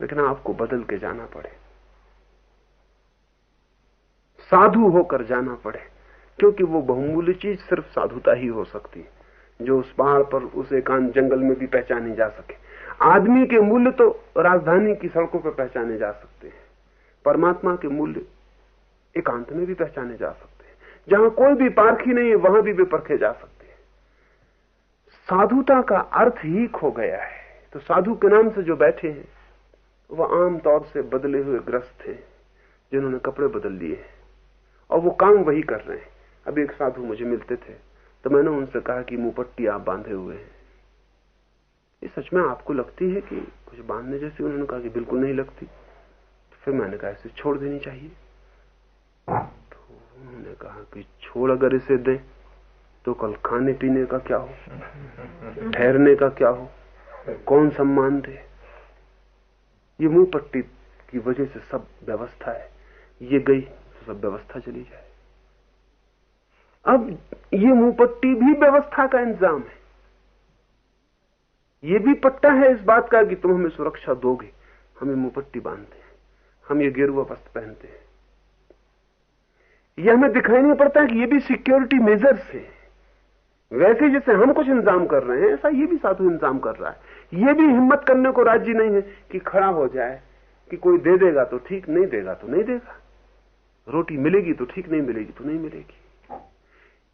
लेकिन आपको बदल के जाना पड़े। साधु होकर जाना पड़े, क्योंकि वो बहुमूल्य चीज़ सिर्फ़ साधुता ही हो सकती है जो उस पहाड़ पर, उस एकांत जंगल में भी पहचानी जा सके। आदमी के मूल्य तो राजधानी की सड़कों पर पहचाने जा सकते हैं। परमात्मा के मूल्य एकांत में भी पहचाने जा सकते हैं। जहाँ कोई भी पारखी नहीं है, वहाँ भी वे परखे जा सकते हैं। साधुता का अर्थ ही खो गया है। तो साधु के नाम से जो बैठे हैं, वह आमतौर से बदले हुए ग्रस्त हैं, जिन्होंने कपड़े बदल लिए हैं। और वो काम वही कर रहे हैं। अभी एक साधु मुझे मिलते थे तो मैंने उनसे कहा कि मुँह पट्टी आप बांधे हुए हैं। ये सच में आपको लगती है कि कुछ बांधने जैसी उन्होंने कहा कि बिल्कुल नहीं लगती? तो फिर मैंने कहा, इसे छोड़ देनी चाहिए। तो उन्होंने कहा कि, छोड़ अगर इसे दें तो कल खाने पीने का क्या हो? ठहरने का क्या हो? कौन सम्मान दे? ये मुँह पट्टी की वजह से सब व्यवस्था है। ये गई तो सब व्यवस्था चली जाए। अब ये मुँह पट्टी भी व्यवस्था का इंतज़ाम है। ये भी पट्टा है इस बात का कि तुम हमें सुरक्षा दोगे। हमें मुँह पट्टी बांधते हैं। हम ये गेरुआ वस्त्र पहनते हैं। यह हमें दिखाई नहीं पड़ता कि ये भी सिक्योरिटी मेजर्स है। वैसे जैसे हम कुछ इंतज़ाम कर रहे हैं, ऐसा ये भी साधु इंतज़ाम कर रहा है। ये भी हिम्मत करने को राज़ी नहीं है कि खड़ा हो जाए, कि कोई दे देगा तो ठीक, नहीं देगा तो नहीं देगा। रोटी मिलेगी तो ठीक, नहीं मिलेगी तो नहीं मिलेगी।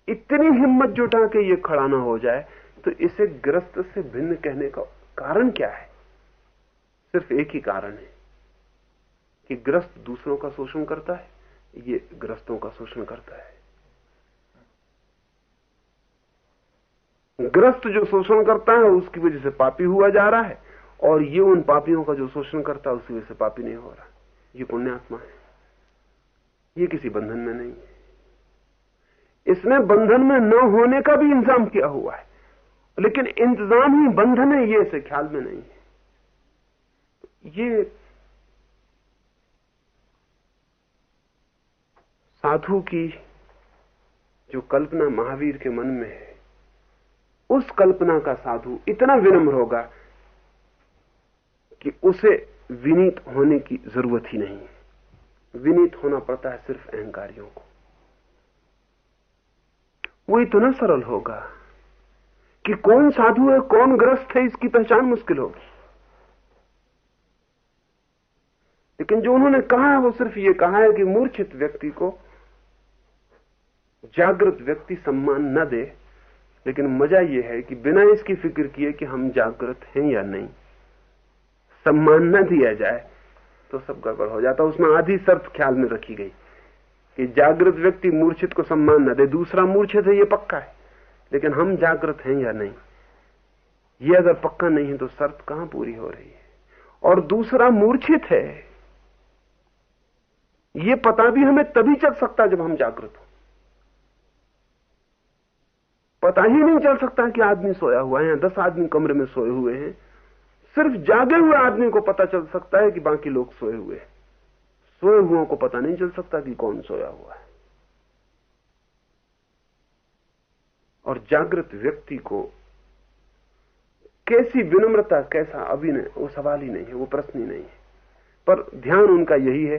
इतनी हिम्मत जुटा के ये खड़ा ना हो जाए तो इसे ग्रस्त से भिन्न कहने का कारण क्या है? सिर्फ़ एक ही कारण है कि ग्रस्त दूसरों का शोषण करता है, ये ग्रस्तों का शोषण करता है। ग्रस्त जो शोषण करता है, उसकी वजह से पापी हुआ जा रहा है, और ये उन पापियों का जो शोषण करता है, उसकी वजह से पापी नहीं हो रहा। ये पुण्यात्मा है। ये किसी बंधन में नहीं है। इसने बंधन में न होने का भी इंतज़ाम किया हुआ है। लेकिन इंतज़ाम ही बंधन है, ये इसे ख्याल में नहीं है। ये साधु की जो कल्पना महावीर के मन में है, उस कल्पना का साधु इतना विनम्र होगा कि उसे विनीत होने की ज़रूरत ही नहीं है। विनीत होना पड़ता है सिर्फ़ अहंकारियों को। वो इतना सरल होगा कि कौन साधु है कौन ग्रस्त है इसकी पहचान मुश्किल होगी। लेकिन जो उन्होंने कहा है, वो सिर्फ़ ये कहा है कि मूर्छित व्यक्ति को जागृत व्यक्ति सम्मान न दे, लेकिन मज़ा यह है कि बिना इसकी फ़िक्र किए कि हम जागृत हैं या नहीं, सम्मान न दिया जाए तो सब गड़बड़ हो जाता। उसमें आधी शर्त ख्याल में रखी गई कि जागृत व्यक्ति मूर्छित को सम्मान न दे, दूसरा मूर्छित है, ये पक्का है। लेकिन हम जागृत हैं या नहीं? ये अगर पक्का नहीं है तो शर्त कहाँ पूरी हो रही है? और दूसरा मूर्छित है। ये पता भी हमें तभी चल सकता जब हम जागृत हो। पता ही नहीं चल सकता कि आदमी सोया हुआ है या दस आदमी कमरे में सोए हुए हैं। सिर्फ़ जागे हुए आदमी को पता चल सकता है कि बाकी लोग सोए हुए हैं। सोए हुओं को पता नहीं चल सकता कि कौन सोया हुआ है। और जागृत व्यक्ति को कैसी विनम्रता, कैसा अभिनय, वो सवाल ही नहीं है, वो प्रश्न ही नहीं है। पर ध्यान उनका यही है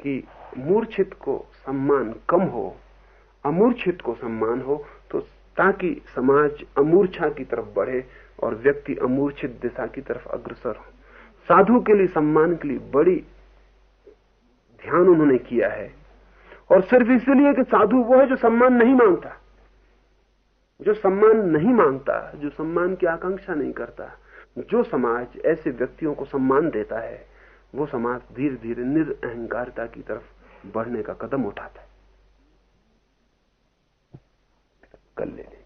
कि मूर्छित को सम्मान कम हो, अमूर्छित को सम्मान हो तो ताकि समाज अमूर्छा की तरफ़ बढ़े और व्यक्ति अमूर्छित दिशा की तरफ़ अग्रसर हो। साधु के लिए सम्मान के लिए बड़ी ध्यान उन्होंने किया है। और सिर्फ़ इसलिए कि साधु वो है जो सम्मान नहीं माँगता। जो सम्मान नहीं माँगता, जो सम्मान की आकांक्षा नहीं करता, जो समाज ऐसे व्यक्तियों को सम्मान देता है, वो समाज धीरे धीरे निरअहकारता की तरफ़ बढ़ने का कदम उठाता है। कल ले।